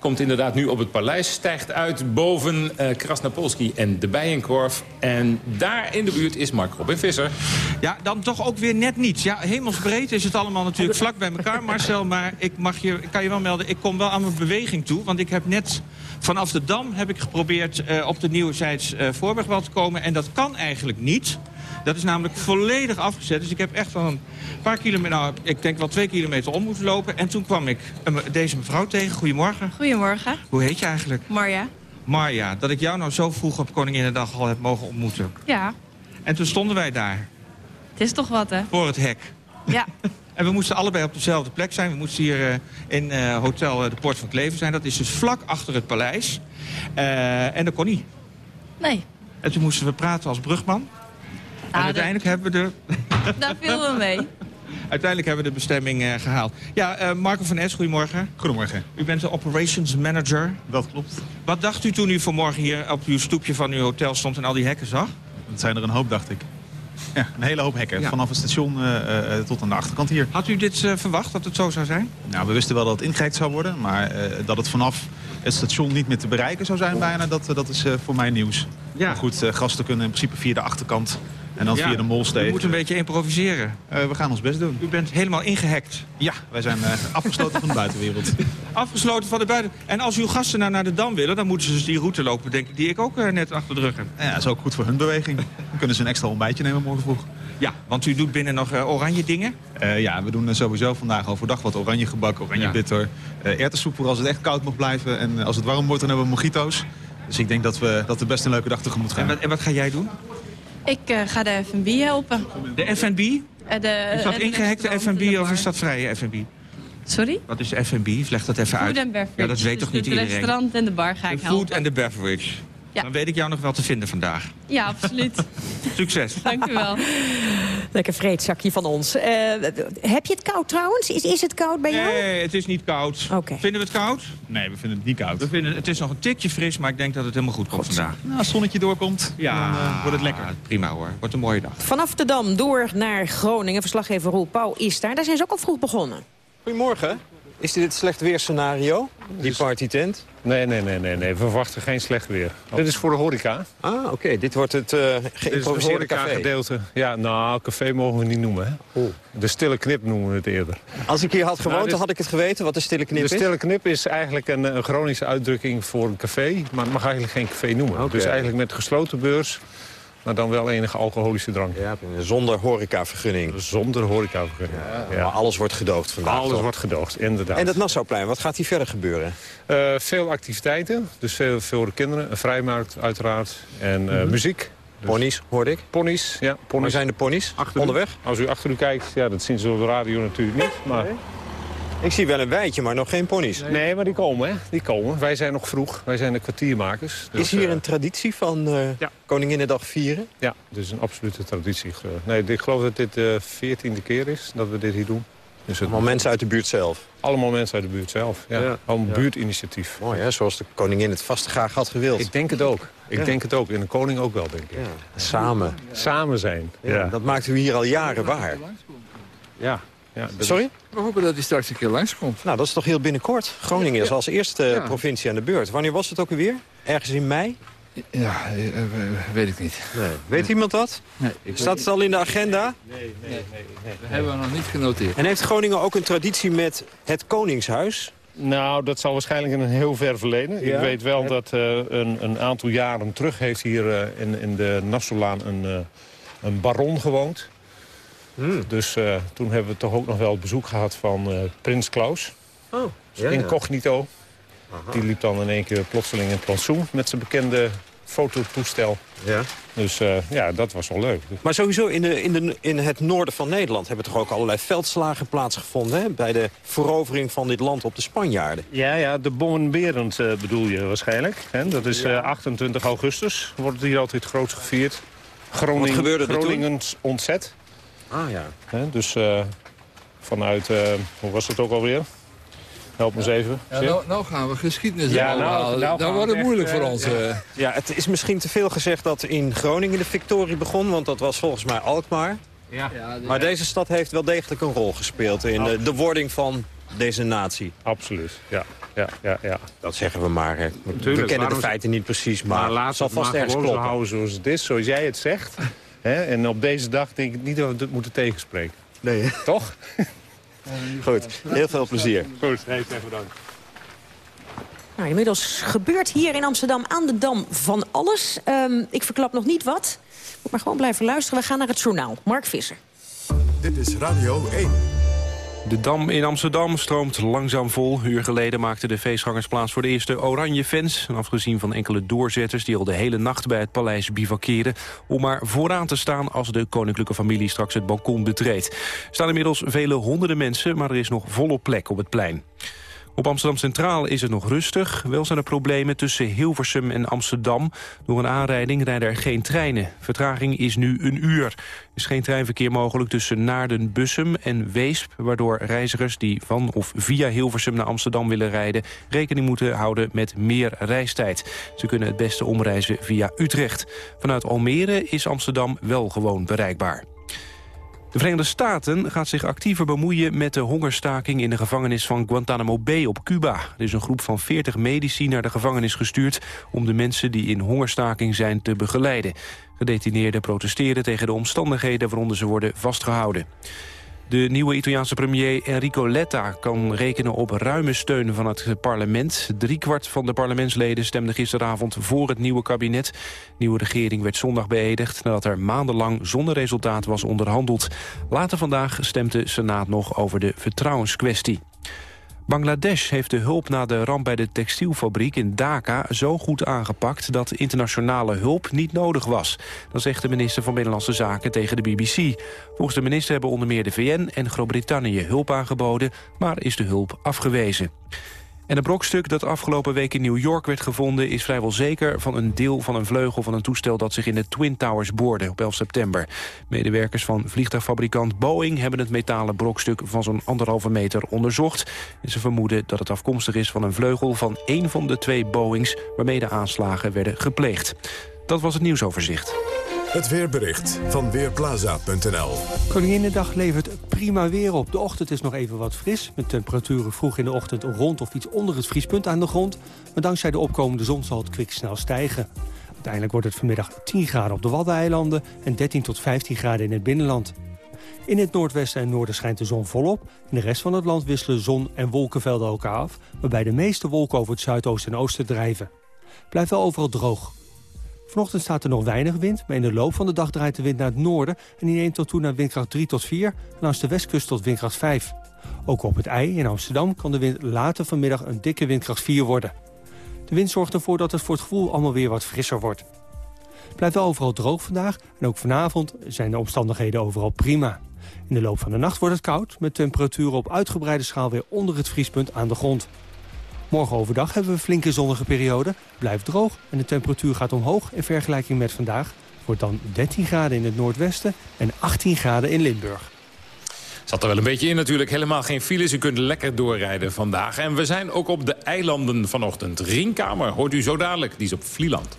komt inderdaad nu op het paleis. Stijgt uit boven uh, Krasnapolski en de Bijenkorf. En daar in de buurt is Mark Robin Visser. Ja, dan toch ook weer net niets. Ja, hemelsbreed is het allemaal natuurlijk vlak bij elkaar, Marcel. Maar ik, mag je, kan je wel melden, ik kom wel aan mijn beweging toe. Want ik heb net vanaf de Dam heb ik geprobeerd uh, op de Nieuwezijds Voorbergwal te komen. En dat kan eigenlijk niet. Dat is namelijk volledig afgezet. Dus ik heb echt wel een paar kilometer, nou, ik denk wel twee kilometer om moeten lopen. En toen kwam ik deze mevrouw tegen. Goedemorgen. Goedemorgen. Hoe heet je eigenlijk? Marja. Marja, dat ik jou nou zo vroeg op Koninginnedag al heb mogen ontmoeten. Ja. En toen stonden wij daar. Het is toch wat, hè? Voor het hek. Ja. en we moesten allebei op dezelfde plek zijn. We moesten hier uh, in uh, Hotel uh, de Poort van Kleven zijn. Dat is dus vlak achter het paleis. En dat kon niet. Nee. En toen moesten we praten als brugman. En uiteindelijk hebben we de... Daar viel we mee. Uiteindelijk hebben we de bestemming uh, gehaald. Ja, uh, Marco van Es, goedemorgen. Goedemorgen. U bent de operations manager. Dat klopt. Wat dacht u toen u vanmorgen hier op uw stoepje van uw hotel stond en al die hekken zag? Dat zijn er een hoop, dacht ik. Ja, een hele hoop hekken. Ja. Vanaf het station uh, tot aan de achterkant hier. Had u dit verwacht, dat het zo zou zijn? Nou, we wisten wel dat het ingehekt zou worden. Maar dat het vanaf het station niet meer te bereiken zou zijn bijna, dat, dat is voor mij nieuws. Ja. Maar goed, gasten kunnen in principe via de achterkant en dan ja, via de molsteeg. U moet een beetje improviseren. Uh, we gaan ons best doen. U bent helemaal ingehackt. Ja, wij zijn uh, afgesloten van de buitenwereld. Afgesloten van de buiten. En als uw gasten nou naar de Dam willen, dan moeten ze dus die route lopen, denk ik, die ik ook uh, net achter de rug heb. Ja, dat is ook goed voor hun beweging. Dan kunnen ze een extra ontbijtje nemen morgen vroeg. Ja, want u doet binnen nog oranje dingen? ja, we doen sowieso vandaag overdag wat oranje gebak, oranje ja. bitter. erwtensoep voor als het echt koud mag blijven. En als het warm wordt, dan hebben we mojito's. Dus ik denk dat we, dat we best een leuke dag tegemoet gaan. En wat, en wat ga jij doen? Ik uh, ga de FNB helpen. De FNB? Uh, is dat ingehekte FNB of is dat vrije FNB? Sorry? Wat is FNB? Leg dat even food uit. And beverage. Ja, dat weet dus toch niet het iedereen? Het restaurant en de bar ga de ik helpen. food and the beverage. Ja. Dan weet ik jou nog wel te vinden vandaag. Ja, absoluut. Succes. Dank u wel. Lekker vreedzakje van ons. Uh, heb je het koud trouwens? Is, is het koud bij jou? Nee, het is niet koud. Okay. Vinden we het koud? Nee, we vinden het niet koud. We vinden, het is nog een tikje fris, maar ik denk dat het helemaal goed komt God. vandaag. Nou, als het zonnetje doorkomt, ja, dan uh, wordt het lekker. Prima hoor, wordt een mooie dag. Vanaf de Dam door naar Groningen. Verslaggever Roel Pauw is daar. Daar zijn ze ook al vroeg begonnen. Goedemorgen. Is dit het slecht weerscenario, die partytent? Nee, nee, nee, nee, nee. We verwachten geen slecht weer. Oh. Dit is voor de horeca. Ah, oké. Okay. Dit wordt het uh, geïmproviseerde café. gedeelte. Ja, nou, café mogen we niet noemen. Hè? De stille knip noemen we het eerder. Als ik hier had gewoond, nou, dit... dan had ik het geweten wat de stille knip is. De stille knip is eigenlijk een, een Groningse uitdrukking voor een café. Maar het mag eigenlijk geen café noemen. Okay. Dus eigenlijk met gesloten beurs... Maar dan wel enige alcoholische drank. Ja, zonder horecavergunning. Zonder horecavergunning, ja, ja. Maar alles wordt gedoogd vandaag, Alles toch? wordt gedoogd, inderdaad. En dat Nassauplein, wat gaat hier verder gebeuren? Uh, veel activiteiten, dus veel voor de kinderen. Een vrijmarkt uiteraard. En uh, mm -hmm. muziek. Dus ponies, hoorde ik. Ponies, ja. Ponies. Waar zijn de ponies? Achter Onderweg? U, als u achter u kijkt, ja, dat zien ze op de radio natuurlijk niet. Maar... Nee. Ik zie wel een wijtje, maar nog geen ponies. Nee, nee, maar die komen, hè. Die komen. Wij zijn nog vroeg. Wij zijn de kwartiermakers. Dus, is hier uh, een traditie van uh, ja. Koninginnedag vieren? Ja, het is een absolute traditie. Nee, ik geloof dat dit de veertiende keer is dat we dit hier doen. Dus het... Allemaal mensen uit de buurt zelf? Allemaal mensen uit de buurt zelf, ja. Ja. buurtinitiatief. Mooi hè, zoals de koningin het vast graag had gewild. Ik denk het ook. Ik Ja. denk het ook. En de koning ook wel, denk ik. Samen. Samen zijn, Ja, ja. Dat maakt u hier al jaren waar. Ja. Ja Sorry? We hopen dat hij straks een keer langskomt. Nou, dat is toch heel binnenkort. Groningen is als eerste Ja. provincie aan de beurt. Wanneer was het ook alweer? Ergens in mei? Ja, eh, eh, weet ik niet. Nee. Weet iemand dat? Nee. ik Staat het al in de agenda? Nee, nee, nee. nee. Dat hebben we nog niet genoteerd. En heeft Groningen ook een traditie met het Koningshuis? Nou, dat zal waarschijnlijk in een heel ver verleden. Ja. Ik weet wel dat eh, een, een aantal jaren terug heeft hier eh, in, in de Nassolaan een, eh, een baron gewoond. Hmm. Dus eh, toen hebben we toch ook nog wel het bezoek gehad van eh, prins Klaus. Oh, ja, ja. Incognito. Die liep dan in één keer plotseling in het plantsoen met zijn bekende fototoestel. Ja. Dus eh, ja, dat was wel leuk. Maar sowieso in, de, in, de, in het noorden van Nederland hebben toch ook allerlei veldslagen plaatsgevonden... Hè? bij de verovering van dit land op de Spanjaarden. Ja, ja, de Bommenberend eh, bedoel je waarschijnlijk. Hè? Dat is eh, 28 augustus, wordt hier altijd groot gevierd. Groningen, Wat gebeurde er toen? Groningens ontzet. Ah ja. Hè? Dus eh, vanuit, eh, hoe was het ook alweer? Help me eens even. Ja, nou, nou gaan we geschiedenis Ja, allemaal nou- nou Dan gaan wordt het moeilijk echt, voor eh, ons. ja. eh. Ja, het is misschien te veel gezegd dat in Groningen de victorie begon... want dat was volgens mij Alkmaar. Ja. Maar deze stad heeft wel degelijk een rol gespeeld... in de, de wording van deze natie. Absoluut, ja. ja, ja, ja. Dat zeggen we maar. Hè. we Tuurlijk, kennen de feiten niet precies, maar, Maar laat het zal het maar vast ergens kloppen. houden zoals het is, zoals jij het zegt. Hè? En op deze dag denk ik niet dat we het moeten tegenspreken. Nee, hè? Toch? Goed, heel veel plezier. Goed, heel bedankt. Nou, inmiddels gebeurt hier in Amsterdam aan de Dam van alles. Ehm, ik verklap nog niet wat. Moet maar gewoon blijven luisteren. We gaan naar het journaal. Mark Visser. Dit is Radio 1. De Dam in Amsterdam stroomt langzaam vol. Een uur geleden maakten de feestgangers plaats voor de eerste oranje fans. En afgezien van enkele doorzetters die al de hele nacht bij het paleis bivakeren... om maar vooraan te staan als de koninklijke familie straks het balkon betreedt. Er staan inmiddels vele honderden mensen, maar er is nog volop plek op het plein. Op Amsterdam Centraal is het nog rustig. Wel zijn er problemen tussen Hilversum en Amsterdam. Door een aanrijding rijden er geen treinen. Vertraging is nu een uur. Er is geen treinverkeer mogelijk tussen Naarden, Bussum en Weesp... waardoor reizigers die van of via Hilversum naar Amsterdam willen rijden... rekening moeten houden met meer reistijd. Ze kunnen het beste omreizen via Utrecht. Vanuit Almere is Amsterdam wel gewoon bereikbaar. De Verenigde Staten gaat zich actiever bemoeien met de hongerstaking in de gevangenis van Guantanamo Bay op Cuba. Er is een groep van 40 medici naar de gevangenis gestuurd om de mensen die in hongerstaking zijn te begeleiden. Gedetineerden protesteren tegen de omstandigheden waaronder ze worden vastgehouden. De nieuwe Italiaanse premier Enrico Letta kan rekenen op ruime steun van het parlement. Driekwart van de parlementsleden stemde gisteravond voor het nieuwe kabinet. De nieuwe regering werd zondag beëdigd nadat er maandenlang zonder resultaat was onderhandeld. Later vandaag stemt de Senaat nog over de vertrouwenskwestie. Bangladesh heeft de hulp na de ramp bij de textielfabriek in Dhaka zo goed aangepakt dat internationale hulp niet nodig was. Dat zegt de minister van Binnenlandse Zaken tegen de BBC. Volgens de minister hebben onder meer de VN en Groot-Brittannië hulp aangeboden, maar is de hulp afgewezen. En een brokstuk dat afgelopen week in New York werd gevonden... is vrijwel zeker van een deel van een vleugel van een toestel... dat zich in de Twin Towers boorde op 11 september. Medewerkers van vliegtuigfabrikant Boeing... hebben het metalen brokstuk van zo'n anderhalve meter onderzocht. En ze vermoeden dat het afkomstig is van een vleugel... van één van de twee Boeings waarmee de aanslagen werden gepleegd. Dat was het nieuwsoverzicht. Het weerbericht van Weerplaza.nl Koninginnedag levert prima weer op. De ochtend is nog even wat fris, met temperaturen vroeg in de ochtend rond of iets onder het vriespunt aan de grond. Maar dankzij de opkomende zon zal het kwik snel stijgen. Uiteindelijk wordt het vanmiddag 10 graden op de Waddeneilanden en 13 tot 15 graden in het binnenland. In het noordwesten en noorden schijnt de zon volop. In de rest van het land wisselen zon en wolkenvelden elkaar af... waarbij de meeste wolken over het zuidoosten en oosten drijven. Blijft wel overal droog. Vanochtend staat er nog weinig wind, maar in de loop van de dag draait de wind naar het noorden... en die neemt tot toe naar windkracht 3 tot 4 en langs de westkust tot windkracht 5. Ook op het IJ in Amsterdam kan de wind later vanmiddag een dikke windkracht 4 worden. De wind zorgt ervoor dat het voor het gevoel allemaal weer wat frisser wordt. Het blijft wel overal droog vandaag en ook vanavond zijn de omstandigheden overal prima. In de loop van de nacht wordt het koud, met temperaturen op uitgebreide schaal weer onder het vriespunt aan de grond. Morgen overdag hebben we een flinke zonnige periode, blijft droog en de temperatuur gaat omhoog in vergelijking met vandaag. Wordt dan 13 graden in het noordwesten en 18 graden in Limburg. Zat er wel een beetje in natuurlijk. Helemaal geen files. U kunt lekker doorrijden vandaag. En we zijn ook op de eilanden vanochtend. Ringkamer hoort u zo dadelijk. Die is op Vlieland.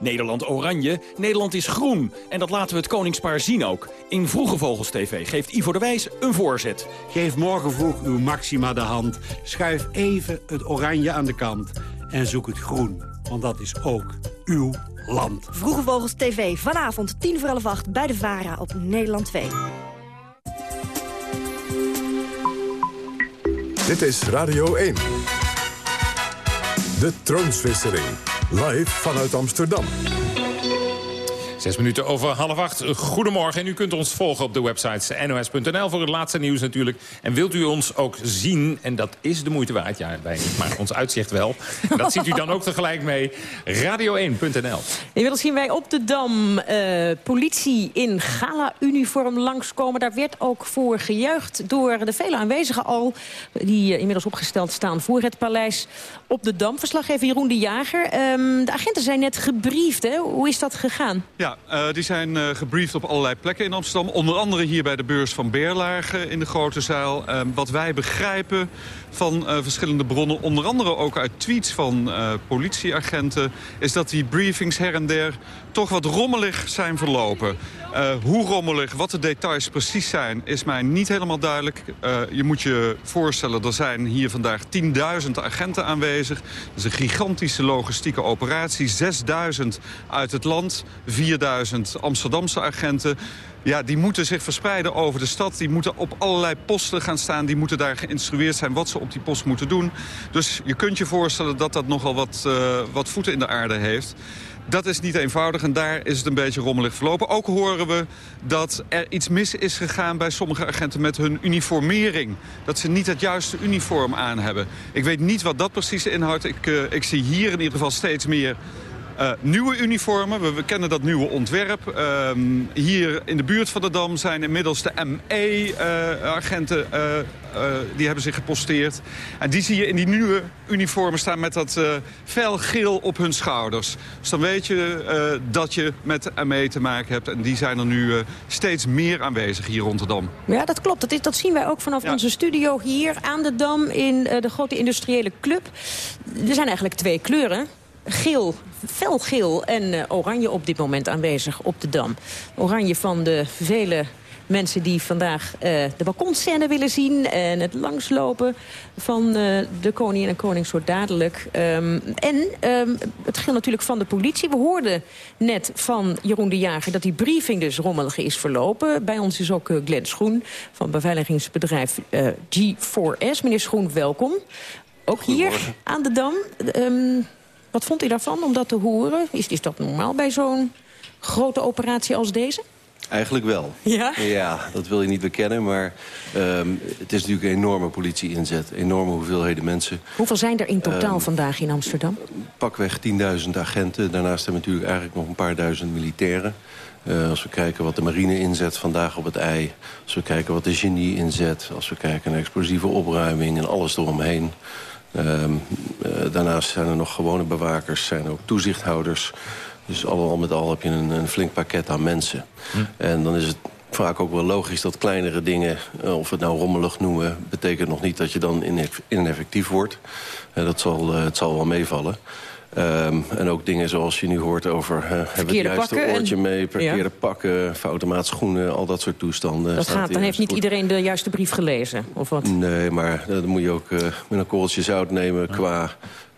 Nederland oranje, Nederland is groen. En dat laten we het koningspaar zien ook. In Vroege Vogels TV geeft Ivo de Wijs een voorzet. Geef morgen vroeg uw Maxima de hand. Schuif even het oranje aan de kant. En zoek het groen, want dat is ook uw land. Vroege Vogels TV, vanavond 10 voor half 8 bij de VARA op Nederland 2. Dit is Radio 1. De troonswisseling. Live vanuit Amsterdam. Zes minuten over half acht. Goedemorgen. En u kunt ons volgen op de website nos.nl voor het laatste nieuws natuurlijk. En wilt u ons ook zien, en dat is de moeite waard, ja, wij niet, maar ons uitzicht wel. Dat ziet u dan ook tegelijk mee. Radio1.nl. Inmiddels zien wij op de Dam eh, politie in gala-uniform langskomen. Daar werd ook voor gejuicht door de vele aanwezigen al... die eh, inmiddels opgesteld staan voor het paleis op de Dam. Verslaggever Jeroen de Jager. Ehm, de agenten zijn net gebriefd, hè? Hoe is dat gegaan? Ja, uh, die zijn uh, gebriefd op allerlei plekken in Amsterdam. Onder andere hier bij de beurs van Berlage in de grote zaal. Uh, wat wij begrijpen van verschillende bronnen, onder andere ook uit tweets van politieagenten... is dat die briefings her en der toch wat rommelig zijn verlopen. Uh, hoe rommelig, wat de details precies zijn, is mij niet helemaal duidelijk. Je moet je voorstellen, er zijn hier vandaag 10.000 agenten aanwezig. Dat is een gigantische logistieke operatie. 6.000 uit het land, 4.000 Amsterdamse agenten. Ja, die moeten zich verspreiden over de stad. Die moeten op allerlei posten gaan staan. Die moeten daar geïnstrueerd zijn wat ze op die post moeten doen. Dus je kunt je voorstellen dat dat nogal wat, uh, wat voeten in de aarde heeft. Dat is niet eenvoudig en daar is het een beetje rommelig verlopen. Ook horen we dat er iets mis is gegaan bij sommige agenten met hun uniformering. Dat ze niet het juiste uniform aan hebben. Ik weet niet wat dat precies inhoudt. Ik, uh, ik zie hier in ieder geval steeds meer uh, nieuwe uniformen. We, we, kennen dat nieuwe ontwerp. Uh, hier in de buurt van de Dam zijn inmiddels de ME-agenten... Uh, die hebben zich geposteerd. En die zie je in die nieuwe uniformen staan met dat fel geel op hun schouders. Dus dan weet je dat je met ME te maken hebt. En die zijn er nu steeds meer aanwezig hier rond de Dam. Ja, dat klopt. Dat, is, dat zien wij ook vanaf ja. onze studio hier aan de Dam... in de grote industriële club. Er zijn eigenlijk twee kleuren geel, felgeel en uh, oranje op dit moment aanwezig op de Dam. Oranje van de vele mensen die vandaag uh, de balkonscène willen zien... en het langslopen van uh, de koningin en koning zo dadelijk. Um, en um, het geel natuurlijk van de politie. We hoorden net van Jeroen de Jager dat die briefing dus rommelig is verlopen. Bij ons is ook uh, Glenn Schoen van beveiligingsbedrijf G4S. Meneer Schoen, welkom. Ook hier aan de Dam. Um, wat vond u daarvan om dat te horen? Is, is dat normaal bij zo'n grote operatie als deze? Eigenlijk wel. Ja? Ja, dat wil je niet bekennen, maar um, het is natuurlijk een enorme politie-inzet. Enorme hoeveelheden mensen. Hoeveel zijn er in totaal um, vandaag in Amsterdam? Pakweg 10.000 agenten. Daarnaast hebben we natuurlijk eigenlijk nog een paar duizend militairen. Uh, als we kijken wat de marine inzet vandaag op het ei. Als we kijken wat de genie inzet. Als we kijken naar explosieve opruiming en alles eromheen. Uh, uh, daarnaast zijn er nog gewone bewakers, zijn er ook toezichthouders. Dus allemaal met al heb je een, een flink pakket aan mensen. Hm. En dan is het vaak ook wel logisch dat kleinere dingen, uh, of we het nou rommelig noemen... betekent nog niet dat je dan ineffectief wordt. Uh, dat zal, het zal wel meevallen. Um, en ook dingen zoals je nu hoort over... Uh, hebben het juiste oortje en... mee, verkeerde ja. pakken, foute maat schoenen... al dat soort toestanden. Dat gaat, dan heeft niet iedereen de juiste brief gelezen, of wat? Nee, maar dan moet je ook uh, met een korreltje zout nemen qua...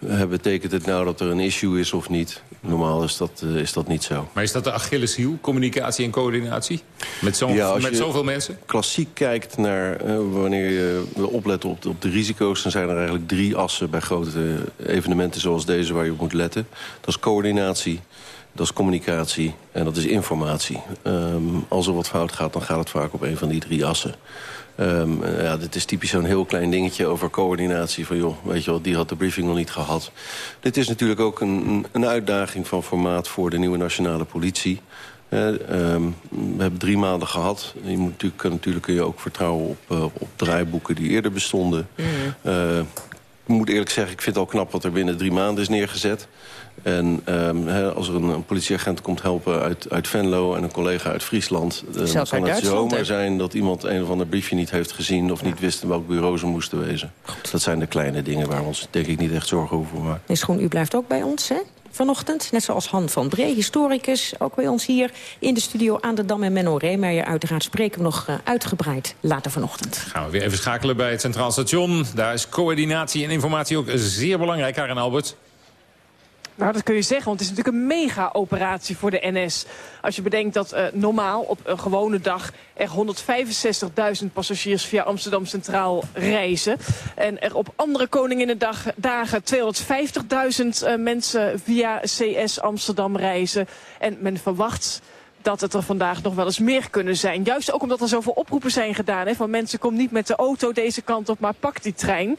Uh, betekent het nou dat er een issue is of niet? Normaal is dat, uh, is dat niet zo. Maar is dat de Achilleshiel, communicatie en coördinatie? Met, zo, ja, met zoveel mensen? klassiek kijkt naar uh, wanneer je wil opletten op de, op de risico's... dan zijn er eigenlijk drie assen bij grote evenementen zoals deze waar je op moet letten. Dat is coördinatie, dat is communicatie en dat is informatie. Ehm, als er wat fout gaat, dan gaat het vaak op een van die drie assen. Um, ja, dit is typisch zo'n heel klein dingetje over coördinatie. Van joh, weet je wel, die had de briefing nog niet gehad. Dit is natuurlijk ook een, een uitdaging van formaat voor de nieuwe nationale politie. Uh, um, we hebben drie maanden gehad. Je moet natuurlijk, natuurlijk kun je ook vertrouwen op, uh, op draaiboeken die eerder bestonden. Mm. Uh, ik moet eerlijk zeggen, ik vind het al knap wat er binnen drie maanden is neergezet. En um, he, als er een, een, politieagent komt helpen uit, uit Venlo en een collega uit Friesland... dan kan het zomaar zijn dat iemand een of ander briefje niet heeft gezien... of ja. niet wist in welk bureau ze moesten wezen. Goed. Dat zijn de kleine dingen waar we ons denk ik niet echt zorgen over maken. Is gewoon, u blijft ook bij ons, hè? Vanochtend. Net zoals Han van Bree, historicus, ook bij ons hier in de studio aan de Dam. En Menno Reemeyer, uiteraard spreken we nog uh, uitgebreid later vanochtend. Gaan we weer even schakelen bij het Centraal Station. Daar is coördinatie en informatie ook zeer belangrijk, Karen Albert. Nou, dat kun je zeggen, want het is natuurlijk een mega-operatie voor de NS. Als je bedenkt dat uh, normaal op een gewone dag er 165.000 passagiers via Amsterdam Centraal reizen. En er op andere Koninginnedagen 250.000 uh, mensen via CS Amsterdam reizen. En men verwacht dat het er vandaag nog wel eens meer kunnen zijn. Juist ook omdat er zoveel oproepen zijn gedaan. Hè, van mensen, kom niet met de auto deze kant op, maar pak die trein.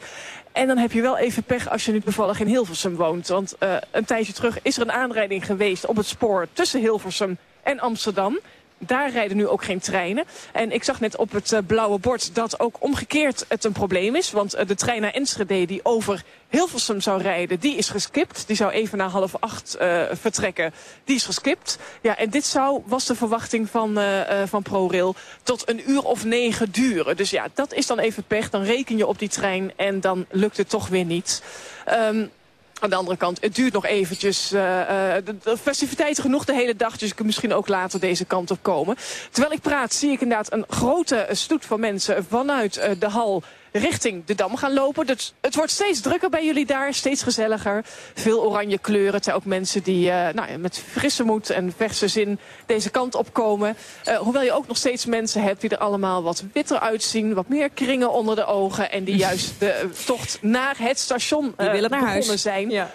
En dan heb je wel even pech als je nu toevallig in Hilversum woont. Want uh, een tijdje terug is er een aanrijding geweest op het spoor tussen Hilversum en Amsterdam. Daar rijden nu ook geen treinen. En ik zag net op het uh, blauwe bord dat ook omgekeerd het een probleem is. Want uh, de trein naar Enschede die over Hilversum zou rijden, die is geskipt. Die zou even na half acht uh, vertrekken. Die is geskipt. Ja, en dit zou, was de verwachting van, van ProRail, tot een uur of negen duren. Dus ja, dat is dan even pech. Dan reken je op die trein en dan lukt het toch weer niet. Um, aan de andere kant, het duurt nog eventjes. Uh, de, de festiviteiten genoeg de hele dag, dus ik kan misschien ook later deze kant op komen. Terwijl ik praat, zie ik inderdaad een grote stoet van mensen vanuit uh, de hal richting de Dam gaan lopen. Dus het wordt steeds drukker bij jullie daar, steeds gezelliger. Veel oranje kleuren. Het zijn ook mensen die uh, nou, met frisse moed en verse zin deze kant op komen. Uh, hoewel je ook nog steeds mensen hebt die er allemaal wat witter uitzien. Wat meer kringen onder de ogen. En die juist de tocht naar het station die willen naar huis. zijn. Ja.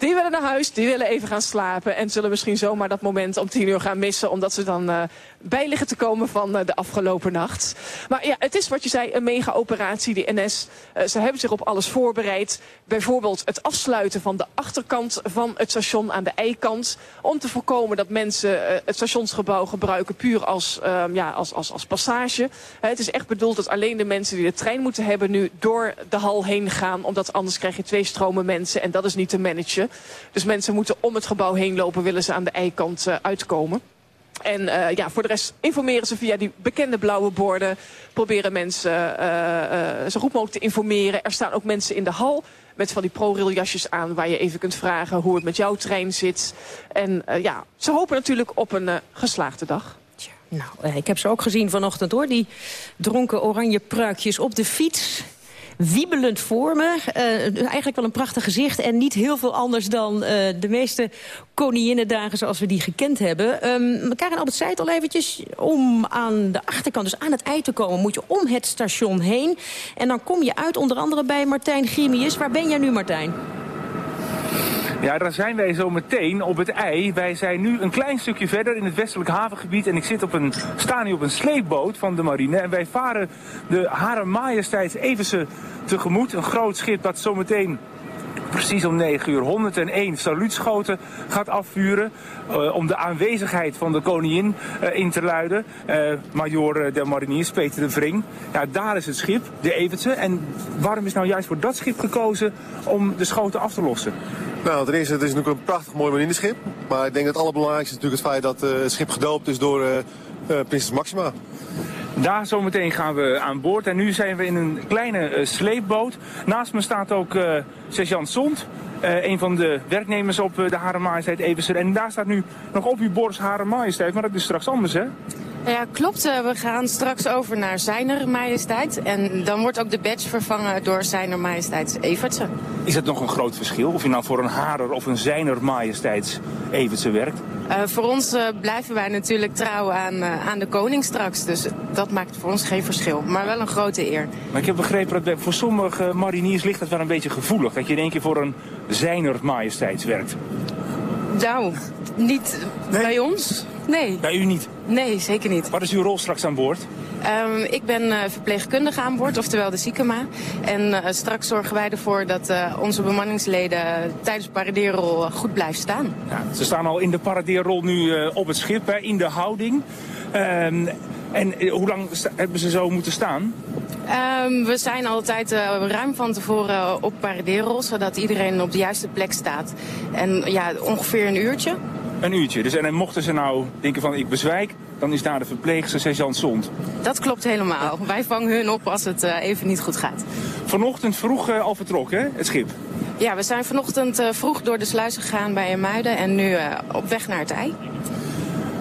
Die willen naar huis, die willen even gaan slapen... en zullen misschien zomaar dat moment om tien uur gaan missen... omdat ze dan uh, bij liggen te komen van uh, de afgelopen nacht. Maar ja, het is wat je zei, een mega-operatie, die NS. Uh, ze hebben zich op alles voorbereid. Bijvoorbeeld het afsluiten van de achterkant van het station aan de eikant... om te voorkomen dat mensen het stationsgebouw gebruiken... puur als, ja, als, als, als passage. het is echt bedoeld dat alleen de mensen die de trein moeten hebben... nu door de hal heen gaan, omdat anders krijg je twee stromen mensen... en dat is niet te managen. Dus mensen moeten om het gebouw heen lopen, willen ze aan de eikant uitkomen. En uh, ja, voor de rest informeren ze via die bekende blauwe borden. Proberen mensen uh, uh, zo goed mogelijk te informeren. Er staan ook mensen in de hal met van die ProRail jasjes aan... waar je even kunt vragen hoe het met jouw trein zit. En ja, ze hopen natuurlijk op een geslaagde dag. Nou, ik heb ze ook gezien vanochtend hoor. Die dronken oranje pruikjes op de fiets wiebelend voor me. Uh, eigenlijk wel een prachtig gezicht en niet heel veel anders dan uh, de meeste koninginnendagen zoals we die gekend hebben. Um, Karen Albert zei het al eventjes, om aan de achterkant, dus aan het ei te komen, moet je om het station heen. En dan kom je uit onder andere bij Martijn Grimius. Waar ben jij nu, Martijn? Ja, daar zijn wij zo meteen op het ei. Wij zijn nu een klein stukje verder in het westelijk havengebied. En ik zit op een, sta nu op een sleepboot van de marine. En wij varen de Hare Majesteits Evense tegemoet. Een groot schip dat zometeen precies om 9 uur 101 saluutschoten gaat afvuren. Uh, om de aanwezigheid van de koningin uh, in te luiden. Uh, Major der Mariniers Peter de Vring. Ja, daar is het schip, de Evertse. En waarom is nou juist voor dat schip gekozen om de schoten af te lossen? Nou, ten eerste, het is natuurlijk een prachtig mooi marineschip. Maar ik denk dat het allerbelangrijkste is natuurlijk het feit dat het schip gedoopt is door prinses Maxima. Daar zometeen gaan we aan boord. En nu zijn we in een kleine uh, sleepboot. Naast me staat ook uh, sergeant Zond. Uh, een van de werknemers op de Hare Majesteit Eversen. En daar staat nu nog op uw borst Hare Majesteit. Maar dat is straks anders, hè? Ja, klopt. We gaan straks over naar Zijner Majesteit. En dan wordt ook de badge vervangen door Zijner Majesteits Evertsen. Is het nog een groot verschil of je nou voor een Harer of een Zijner Majesteits Evertsen werkt? Uh, voor ons uh, blijven wij natuurlijk trouw aan, uh, aan de koning straks. Dus dat maakt voor ons geen verschil. Maar wel een grote eer. Maar ik heb begrepen dat voor sommige mariniers ligt het wel een beetje gevoelig. Dat je in één keer voor een zijner majesteits werkt. Nou, niet bij ons. Nee. Bij u niet? Nee, zeker niet. Wat is uw rol straks aan boord? Ehm, ik ben eh, verpleegkundige aan boord, oftewel de ziekema. En eh, straks zorgen wij ervoor dat eh, onze bemanningsleden tijdens de paradeerrol goed blijven staan. Ja, ze staan al in de paradeerrol nu op het schip, hè, in de houding. Ehm, en hoe lang hebben ze zo moeten staan? Ehm, we zijn altijd ruim van tevoren op paradeerrol, zodat iedereen op de juiste plek staat. En ja, ongeveer een uurtje. Een uurtje. Dus en dan mochten ze nou denken van ik bezwijk, dan is daar de verpleegster sergeant Zond. Dat klopt helemaal. Wij vangen hun op als het eh, even niet goed gaat. Vanochtend vroeg eh, al vertrokken, hè, het schip. Ja, we zijn vanochtend eh, vroeg door de sluis gegaan bij Muiden en nu op weg naar het ei.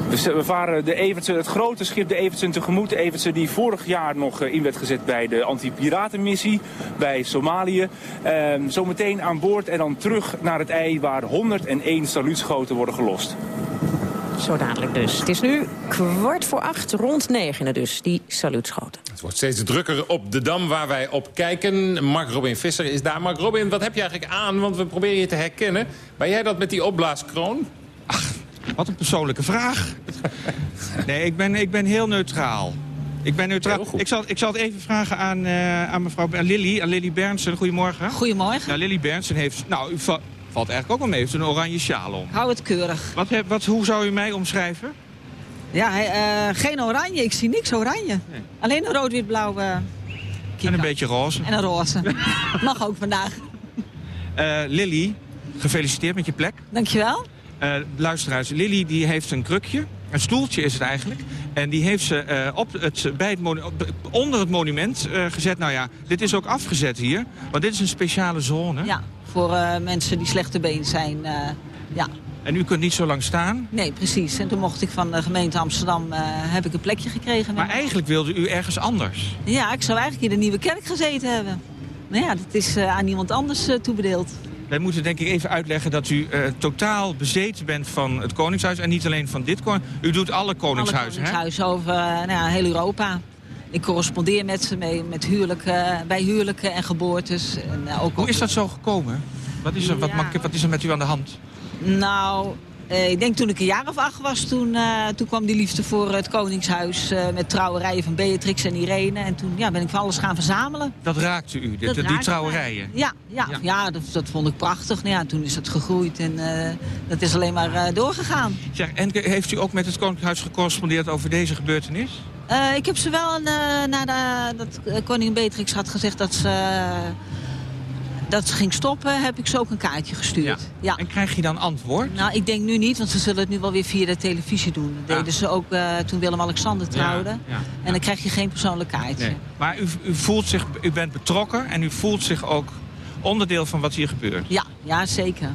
We varen de Evertse, het grote schip de Evertsen tegemoet. De Evertse die vorig jaar nog eh, in werd gezet bij de anti-piratenmissie bij Somalië. Ehm, zometeen aan boord en dan terug naar het ei waar 101 saluutschoten worden gelost. Zo dadelijk dus. Het is nu kwart voor acht, rond negenen dus, die saluutschoten. Het wordt steeds drukker op de Dam waar wij op kijken. Mark Robin Visser is daar. Mark Robin, wat heb je eigenlijk aan? Want we proberen je te herkennen. Ben jij dat met die opblaaskroon? Wat een persoonlijke vraag. Nee, ik ben, ik ben heel neutraal. Ik ben neutraal. Ik zal, ik zal het even vragen aan, eh, aan mevrouw aan Lily, aan Lily Bernsen. Goedemorgen. Goedemorgen. Nou, Lily Bernsen heeft, nou, u va- valt eigenlijk ook wel mee, heeft een oranje sjaal om. Hou het keurig. Wat, heb- wat, hoe zou u mij omschrijven? Ja, eh, geen oranje. Ik zie niks oranje. Alleen een rood-wit-blauw eh, En een beetje roze. en een roze. Mag ook vandaag. Eh, Lily, gefeliciteerd met je plek. Dankjewel. Eh luisteraars, Lily die heeft een krukje. Een stoeltje is het eigenlijk. En die heeft ze eh, op het, bij het op- onder het monument eh, gezet. Nou ja, dit is ook afgezet hier. Want dit is een speciale zone. Ja, voor mensen die slechte been zijn. ja. En u kunt niet zo lang staan. Nee, precies. En toen mocht ik van de gemeente Amsterdam heb ik een plekje gekregen. Maar eigenlijk wilde u ergens anders. Ja, ik zou eigenlijk in de Nieuwe Kerk gezeten hebben. Maar ja, dat is aan iemand anders toebedeeld. Wij moeten denk ik even uitleggen dat u eh, totaal bezeten bent van het Koningshuis. En niet alleen van dit koning. U doet alle Koningshuizen, Alle hè? koningshuizen over eh, nou ja, heel Europa. Ik correspondeer met ze mee, met huwelijken, bij huwelijken en geboortes. En, eh, ook Hoe is dat zo gekomen? Wat is er, Ja. wat is er met u aan de hand? Nou, eh, ik denk toen ik een jaar of acht was, toen, eh, toen kwam die liefde voor het Koningshuis... eh, met trouwerijen van Beatrix en Irene. En toen ja, ben ik van alles gaan verzamelen. Dat raakte u, Dat die trouwerijen. Ja, ja, Ja. ja. dat, dat vond ik prachtig. Nou ja, toen is het gegroeid en dat is alleen maar doorgegaan. Zeg, en heeft u ook met het Koningshuis gecorrespondeerd over deze gebeurtenis? Ik heb ze wel, nadat dat koningin Beatrix had gezegd dat ze, dat ze ging stoppen, heb ik ze ook een kaartje gestuurd. Ja. En krijg je dan antwoord? Nou, ik denk nu niet, want ze zullen het nu wel weer via de televisie doen. Dat deden ze ook eh, toen Willem-Alexander trouwde. Ja. En dan krijg je geen persoonlijk kaartje. Nee. Maar u, u voelt zich, u bent betrokken en u voelt zich ook onderdeel van wat hier gebeurt. Ja, ja, zeker.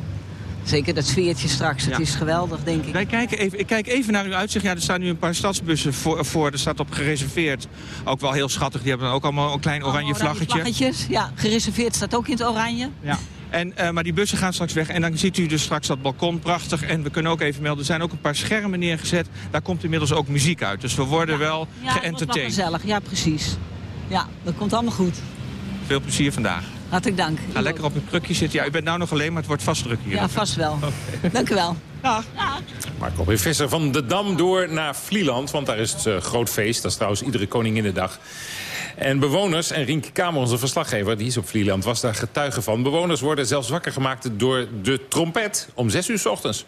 Zeker dat sfeertje straks. Het Ja. is geweldig, denk ik. Wij kijken even, ik kijk even naar uw uitzicht. Ja, er staan nu een paar stadsbussen voor, voor. Er staat op gereserveerd. Ook wel heel schattig. Die hebben dan ook allemaal een klein oranje Oranje vlaggetje. vlaggetjes, ja. Gereserveerd staat ook in het oranje. Ja. En, eh, maar die bussen gaan straks weg. En dan ziet u dus straks dat balkon prachtig. En we kunnen ook even melden, er zijn ook een paar schermen neergezet. Daar komt inmiddels ook muziek uit. Dus we worden wel Ja, wel geëntertained. gezellig. Ja, precies. Ja, dat komt allemaal goed. Veel plezier vandaag. Hartelijk dank. Ga lekker op een krukje zitten. Ja, u bent nou nog alleen, maar het wordt vast druk hier. Ja, vast wel. Dank u wel. Dag. Mark Robin Visser van de Dam door naar Vlieland. Want daar is het eh, groot feest. Dat is trouwens iedere Koninginnedag. En bewoners, en Rienke Kamer, onze verslaggever, die is op Vlieland, was daar getuige van. Bewoners worden zelfs wakker gemaakt door de trompet om 6 uur s ochtends.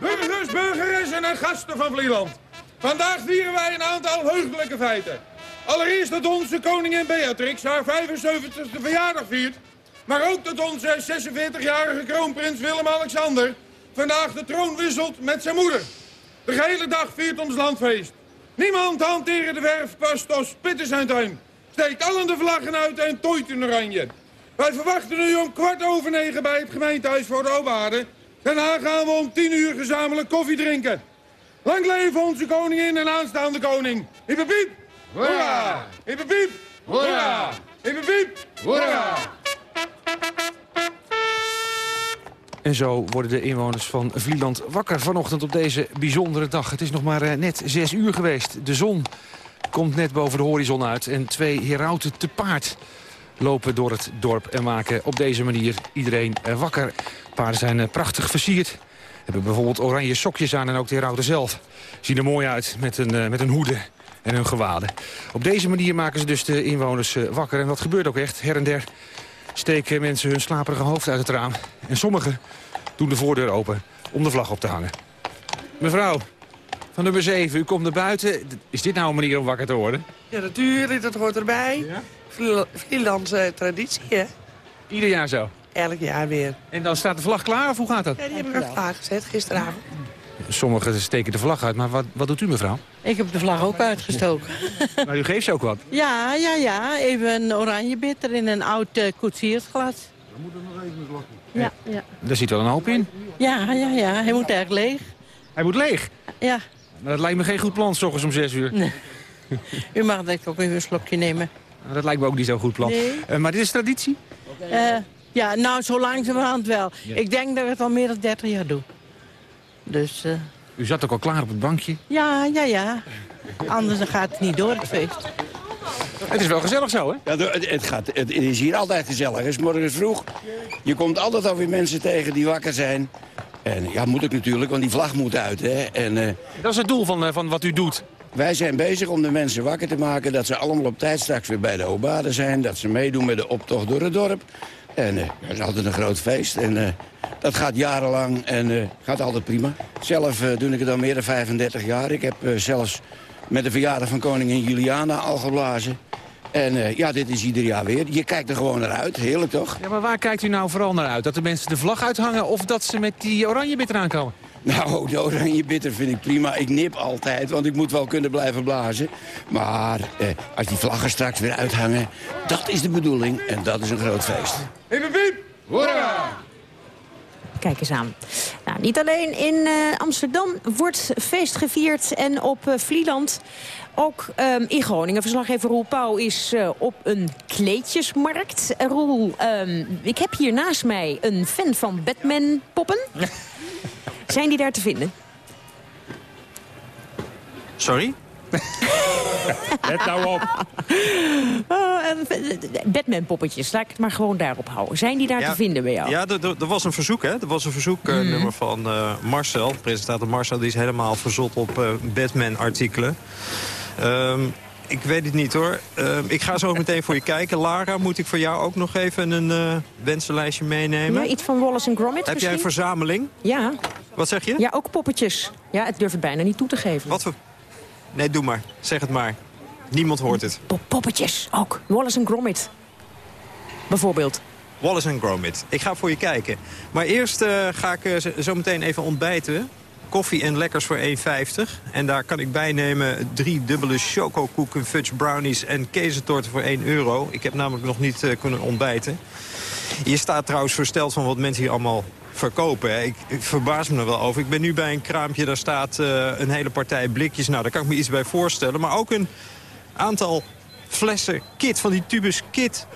Burgers, burgeressen en gasten van Vlieland. Vandaag vieren wij een aantal heugelijke feiten. Allereerst dat onze koningin Beatrix haar 75ste verjaardag viert. Maar ook dat onze 46-jarige kroonprins Willem-Alexander vandaag de troon wisselt met zijn moeder. De gehele dag viert ons landfeest. Niemand hanteert de werfpast als spit in zijn tuin. Steekt allen de vlaggen uit en tooit in oranje. Wij verwachten u om kwart over negen bij het gemeentehuis voor de Oberhaarden. Daarna gaan we om tien uur gezamenlijk koffie drinken. Lang leven onze koningin en aanstaande koning. Hippepiep! Hoera! Hippepiep! Hoera! Hippepiep! Hoera! En zo worden de inwoners van Vlieland wakker vanochtend op deze bijzondere dag. Het is nog maar eh, net zes uur geweest. De zon komt net boven de horizon uit en twee herauten te paard lopen door het dorp en maken op deze manier iedereen eh, wakker. Paarden zijn eh, prachtig versierd. Hebben bijvoorbeeld oranje sokjes aan en ook de herauten zelf. Zien er mooi uit met een, eh, met een hoede en hun gewaden. Op deze manier maken ze dus de inwoners wakker. En dat gebeurt ook echt. Her en der steken mensen hun slaperige hoofd uit het raam. En sommigen doen de voordeur open om de vlag op te hangen. Mevrouw, van nummer 7, u komt naar buiten. Is dit nou een manier om wakker te worden? Ja, natuurlijk, dat hoort erbij. Ja? Freelance traditie, hè? Ieder jaar zo? Elk jaar weer. En dan staat de vlag klaar, of hoe gaat dat? Ja, die heb ik al klaargezet gisteravond. Sommigen steken de vlag uit, maar wat, wat doet u, mevrouw? Ik heb de vlag ook uitgestoken. maar u geeft ze ook wat? Ja, ja, ja. Even een oranje bitter in een oud uh, koetsiersglas. Dan moet er nog even een slokje. Ja, ja. Daar zit wel een hoop in. Ja, ja, ja. Hij moet echt leeg. Hij moet leeg? Ja. Maar dat lijkt me geen goed plan, s ochtends om 6 uur. Nee. U mag denk ik ook even een slokje nemen. Dat lijkt me ook niet zo'n goed plan. Nee. Uh, maar dit is traditie? Uh, ja, nou, zo langzamerhand wel. Ja. Ik denk dat ik het al meer dan 30 jaar doe. Dus... Uh... U zat ook al klaar op het bankje? Ja, ja, ja. Anders dan gaat het niet door, het feest. Het is wel gezellig zo, hè? Ja, het, gaat, het is hier altijd gezellig. Het is morgens vroeg. Je komt altijd alweer mensen tegen die wakker zijn. En ja, moet ik natuurlijk, want die vlag moet uit. Hè. En, uh, dat is het doel van, uh, van wat u doet? Wij zijn bezig om de mensen wakker te maken... dat ze allemaal op tijd straks weer bij de Obade zijn. Dat ze meedoen met de optocht door het dorp. En uh, altijd een groot feest. En dat gaat jarenlang en gaat altijd prima. Zelf doe ik het al meer dan 35 jaar. Ik heb zelfs met de verjaardag van koningin Juliana al geblazen. En ja, dit is ieder jaar weer. Je kijkt er gewoon naar uit. Heerlijk, toch? Ja, maar waar kijkt u nou vooral naar uit? Dat de mensen de vlag uithangen of dat ze met die oranje bitter aankomen? Nou, de oranje bitter vind ik prima. Ik nip altijd, want ik moet wel kunnen blijven blazen. Maar eh, als die vlaggen straks weer uithangen, dat is de bedoeling. En dat is een groot feest. Hip, hip, Hoera! Kijk eens aan. Nou, niet alleen in uh, Amsterdam wordt feest gevierd en op uh, Vlieland ook um, in Groningen. Verslaggever Roel Pauw is uh, op een kleedjesmarkt. Roel, um, ik heb hier naast mij een fan van Batman-poppen. Zijn die daar te vinden? Sorry? Let nou op. Oh, Batman-poppetjes, laat ik het maar gewoon daarop houden. Zijn die daar ja, te vinden bij jou? Ja, er was een verzoek, hè. Er was een verzoeknummer mm. van uh, Marcel, presentator Marcel. Die is helemaal verzot op uh, Batman-artikelen. Um, ik weet het niet hoor. Uh, ik ga zo meteen voor je kijken. Lara, moet ik voor jou ook nog even een uh, wensenlijstje meenemen? Ja, iets van Wallace Gromit Heb misschien? jij een verzameling? Ja. Wat zeg je? Ja, ook poppetjes. Ja, ik durf het bijna niet toe te geven. Wat voor... Nee, doe maar. Zeg het maar. Niemand hoort het. Pop poppetjes, ook. Wallace Gromit. Bijvoorbeeld. Wallace Gromit. Ik ga voor je kijken. Maar eerst uh, ga ik zo meteen even ontbijten koffie en lekkers voor 1,50. En daar kan ik bijnemen drie dubbele chocokoeken, fudge brownies en kezentorten voor 1 euro. Ik heb namelijk nog niet uh, kunnen ontbijten. Je staat trouwens versteld van wat mensen hier allemaal verkopen. Ik, verbaas me er wel over. Ik ben nu bij een kraampje, daar staat uh, een hele partij blikjes. Nou, daar kan ik me iets bij voorstellen. Maar ook een aantal flessen kit, van die tubus kit.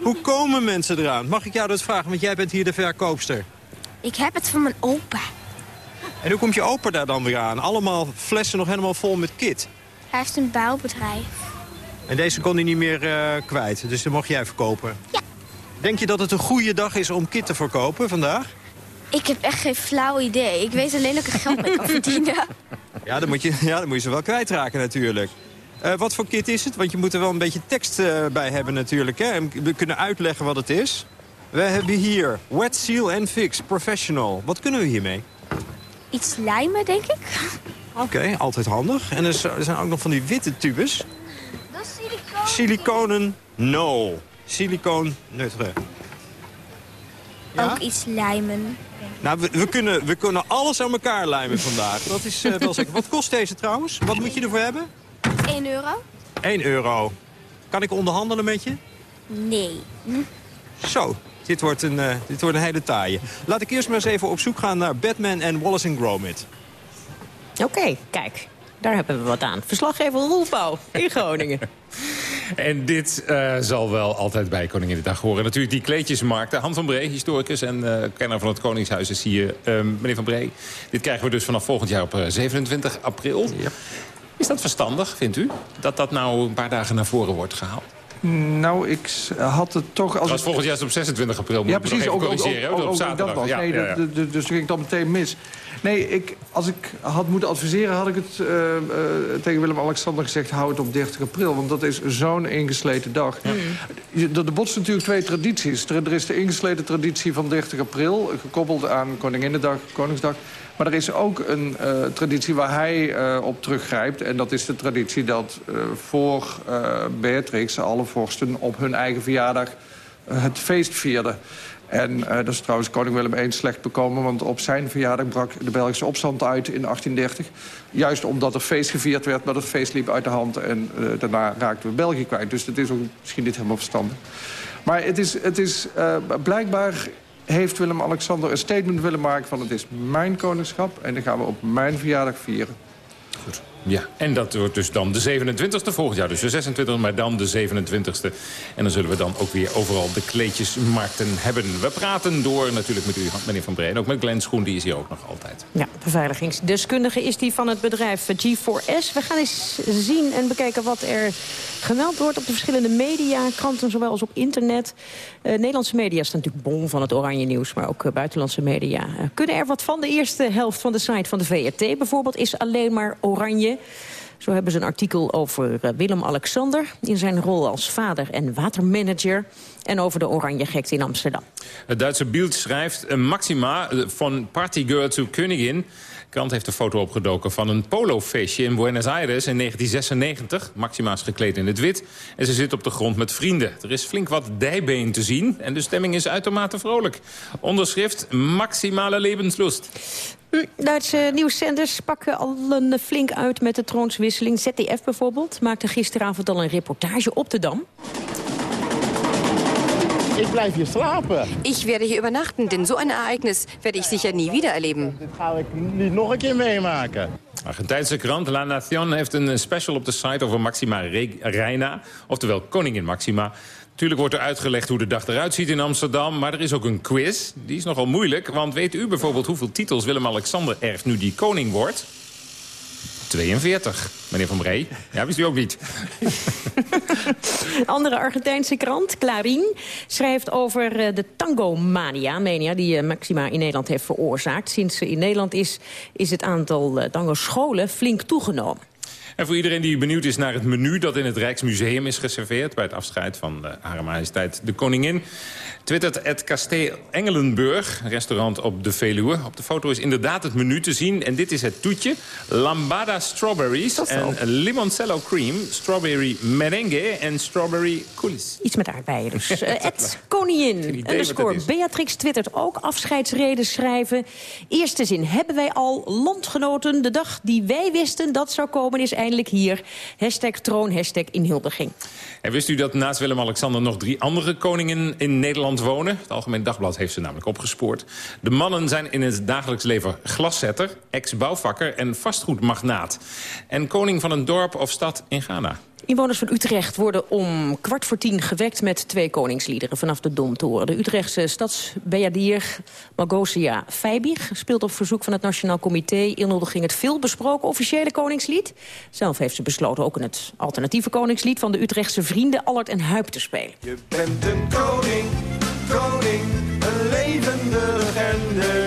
Hoe komen mensen eraan? Mag ik jou dat vragen, want jij bent hier de verkoopster. Ik heb het van mijn opa. En hoe komt je opa daar dan weer aan? Allemaal flessen nog helemaal vol met kit. Hij heeft een bouwbedrijf. En deze kon hij niet meer uh, kwijt, dus dat mocht jij verkopen? Ja. Denk je dat het een goede dag is om kit te verkopen vandaag? Ik heb echt geen flauw idee. Ik weet alleen dat ik er geld mee kan verdienen. Ja, dan moet je, ja, dan moet je ze wel kwijtraken natuurlijk. Uh, wat voor kit is het? Want je moet er wel een beetje tekst uh, bij hebben natuurlijk. Hè? En we kunnen uitleggen wat het is. We hebben hier Wet Seal and Fix Professional. Wat kunnen we hiermee? Iets lijmen, denk ik. Oké, okay, altijd handig. En er zijn ook nog van die witte tubes. Dat is siliconen. Siliconen no. Silicoon neutre. Ja? Ook iets lijmen. Nou, we, we, kunnen, we kunnen alles aan elkaar lijmen vandaag. Dat is uh, wel zeker. Wat kost deze trouwens? Wat moet je ervoor hebben? 1 euro. 1 euro. Kan ik onderhandelen met je? Nee. Zo, dit wordt, een, uh, dit wordt een hele taaie. Laat ik eerst maar eens even op zoek gaan naar Batman en Wallace Gromit. Oké, okay, kijk. Daar hebben we wat aan. Verslaggever Roelbouw in Groningen. En dit uh, zal wel altijd bij Koninginnedag horen. Natuurlijk die kleedjesmarkten. Han van Bree, historicus en uh, kenner van het Koningshuis is hier. Uh, meneer van Bree, dit krijgen we dus vanaf volgend jaar op 27 april. Ja. Is dat verstandig, vindt u? Dat dat nou een paar dagen naar voren wordt gehaald? Nou, ik had het toch... Als Dat was ik- volgend jaar op 26 april. Ja, Moet ik nog precies. even Ook, ook, corrigeren, ook, op ook zaterdag. dat was. Ja, nee, ja, ja. dus toen ging ik dan meteen mis. Nee, ik, als ik had moeten adviseren, had ik het eh, eh, tegen Willem-Alexander gezegd... hou het op 30 april, want dat is zo'n ingesleten dag. Je- Er er botsen natuurlijk twee tradities. Er, er is de ingesleten traditie van 30 april... gekoppeld aan Koninginnedag, Koningsdag... Maar er is ook een eh, traditie waar hij op teruggrijpt. En dat is de traditie dat voor Beatrix alle vorsten op hun eigen verjaardag het feest vierden. En eh, dat is trouwens koning Willem I slecht bekomen... want op zijn verjaardag brak de Belgische opstand uit in 1830. Juist omdat er feest gevierd werd, maar dat feest liep uit de hand... en eh, daarna raakten we België kwijt. Dus dat is ook misschien niet helemaal verstandig. Maar het is, het is uh, blijkbaar heeft Willem-Alexander een statement willen maken van... het is mijn koningschap en dan gaan we op mijn verjaardag vieren. Ja, en dat wordt dus dan de 27e volgend jaar. Dus de 26e, maar dan de 27e. En dan zullen we dan ook weer overal de kleedjesmarkten hebben. We praten door natuurlijk met u, meneer Van Breen. En ook met Glenn Schoen, die is hier ook nog altijd. Ja, beveiligingsdeskundige is die van het bedrijf G4S. We gaan eens zien en bekijken wat er gemeld wordt op de verschillende media, kranten zowel als op internet. Uh, Nederlandse media staan natuurlijk bol van het oranje nieuws, maar ook uh, buitenlandse media. Uh, kunnen er wat van? De eerste helft van de site van de VRT bijvoorbeeld is alleen maar oranje. Zo hebben ze een artikel over uh, Willem-Alexander... in zijn rol als vader en watermanager... en over de oranje in Amsterdam. Het Duitse Bild schrijft... Maxima van partygirl to Königin... Krant heeft een foto opgedoken van een polofeestje in Buenos Aires in 1996. Maxima is gekleed in het wit en ze zit op de grond met vrienden. Er is flink wat dijbeen te zien en de stemming is uitermate vrolijk. Onderschrift Maximale levenslust. Duitse nieuwszenders pakken al een flink uit met de troonswisseling. ZDF bijvoorbeeld maakte gisteravond al een reportage op de Dam. Ich bleibe hier slapen. Ich werde hier übernachten, denn so ein Ereignis werde ich sicher nie wieder erleben. Dit ga ik niet nog een keer meemaken. Argentijnse krant La Nación heeft een special op de site over Maxima Reina, oftewel koningin Maxima. Natuurlijk wordt er uitgelegd hoe de dag eruit ziet in Amsterdam, maar er is ook een quiz. Die is nogal moeilijk, want weet u bijvoorbeeld hoeveel titels Willem-Alexander erft nu die koning wordt? 42, meneer Van Bree. Ja, wist u ook niet. Andere Argentijnse krant, Clarín, schrijft over uh, de tango-mania... mania die uh, Maxima in Nederland heeft veroorzaakt. Sinds ze in Nederland is, is het aantal uh, tango-scholen flink toegenomen. En voor iedereen die benieuwd is naar het menu dat in het Rijksmuseum is geserveerd... bij het afscheid van uh, Hare Majesteit de Koningin... twittert het Kasteel Engelenburg, restaurant op de Veluwe. Op de foto is inderdaad het menu te zien. En dit is het toetje. Lambada strawberries en limoncello cream, strawberry merengue en strawberry coulis. Iets met aardbeien dus. uh, Ed Koningin, underscore Beatrix twittert ook afscheidsreden schrijven. Eerste zin, hebben wij al landgenoten? De dag die wij wisten dat zou komen is eindelijk hier. Hashtag troon, hashtag inhuldiging. En wist u dat naast Willem-Alexander nog drie andere koningen in Nederland wonen? Het Algemeen Dagblad heeft ze namelijk opgespoord. De mannen zijn in het dagelijks leven glaszetter, ex-bouwvakker en vastgoedmagnaat. En koning van een dorp of stad in Ghana. Inwoners van Utrecht worden om kwart voor tien gewekt met twee koningsliederen vanaf de Domtoren. De Utrechtse stadsbejaardier Malgosia Feibig speelt op verzoek van het Nationaal Comité inhuldiging het veel besproken officiële koningslied. Zelf heeft ze besloten ook in het alternatieve koningslied van de Utrechtse vrienden Allard en Huip te spelen. Je bent een koning, koning, een levende legende,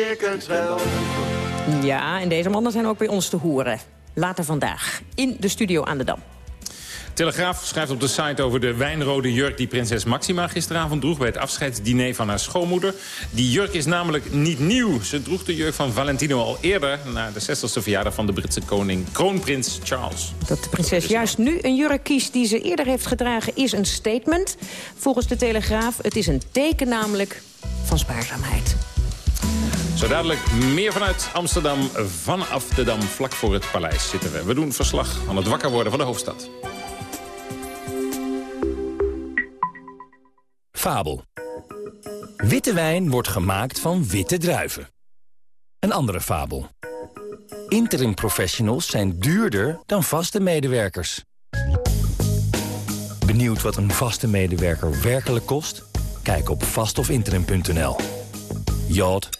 ik het wel. Ja, en deze mannen zijn ook bij ons te horen. Later vandaag in de studio aan de Dam. Telegraaf schrijft op de site over de wijnrode jurk... die prinses Maxima gisteravond droeg bij het afscheidsdiner van haar schoonmoeder. Die jurk is namelijk niet nieuw. Ze droeg de jurk van Valentino al eerder... na de 60ste verjaardag van de Britse koning kroonprins Charles. Dat de prinses juist nu een jurk kiest die ze eerder heeft gedragen... is een statement. Volgens de Telegraaf, het is een teken namelijk van spaarzaamheid. Zo dadelijk meer vanuit Amsterdam, vanaf de Dam, vlak voor het paleis zitten we. We doen verslag van het wakker worden van de hoofdstad. Fabel. Witte wijn wordt gemaakt van witte druiven. Een andere fabel. Interim professionals zijn duurder dan vaste medewerkers. Benieuwd wat een vaste medewerker werkelijk kost? Kijk op vastofinterim.nl. Yacht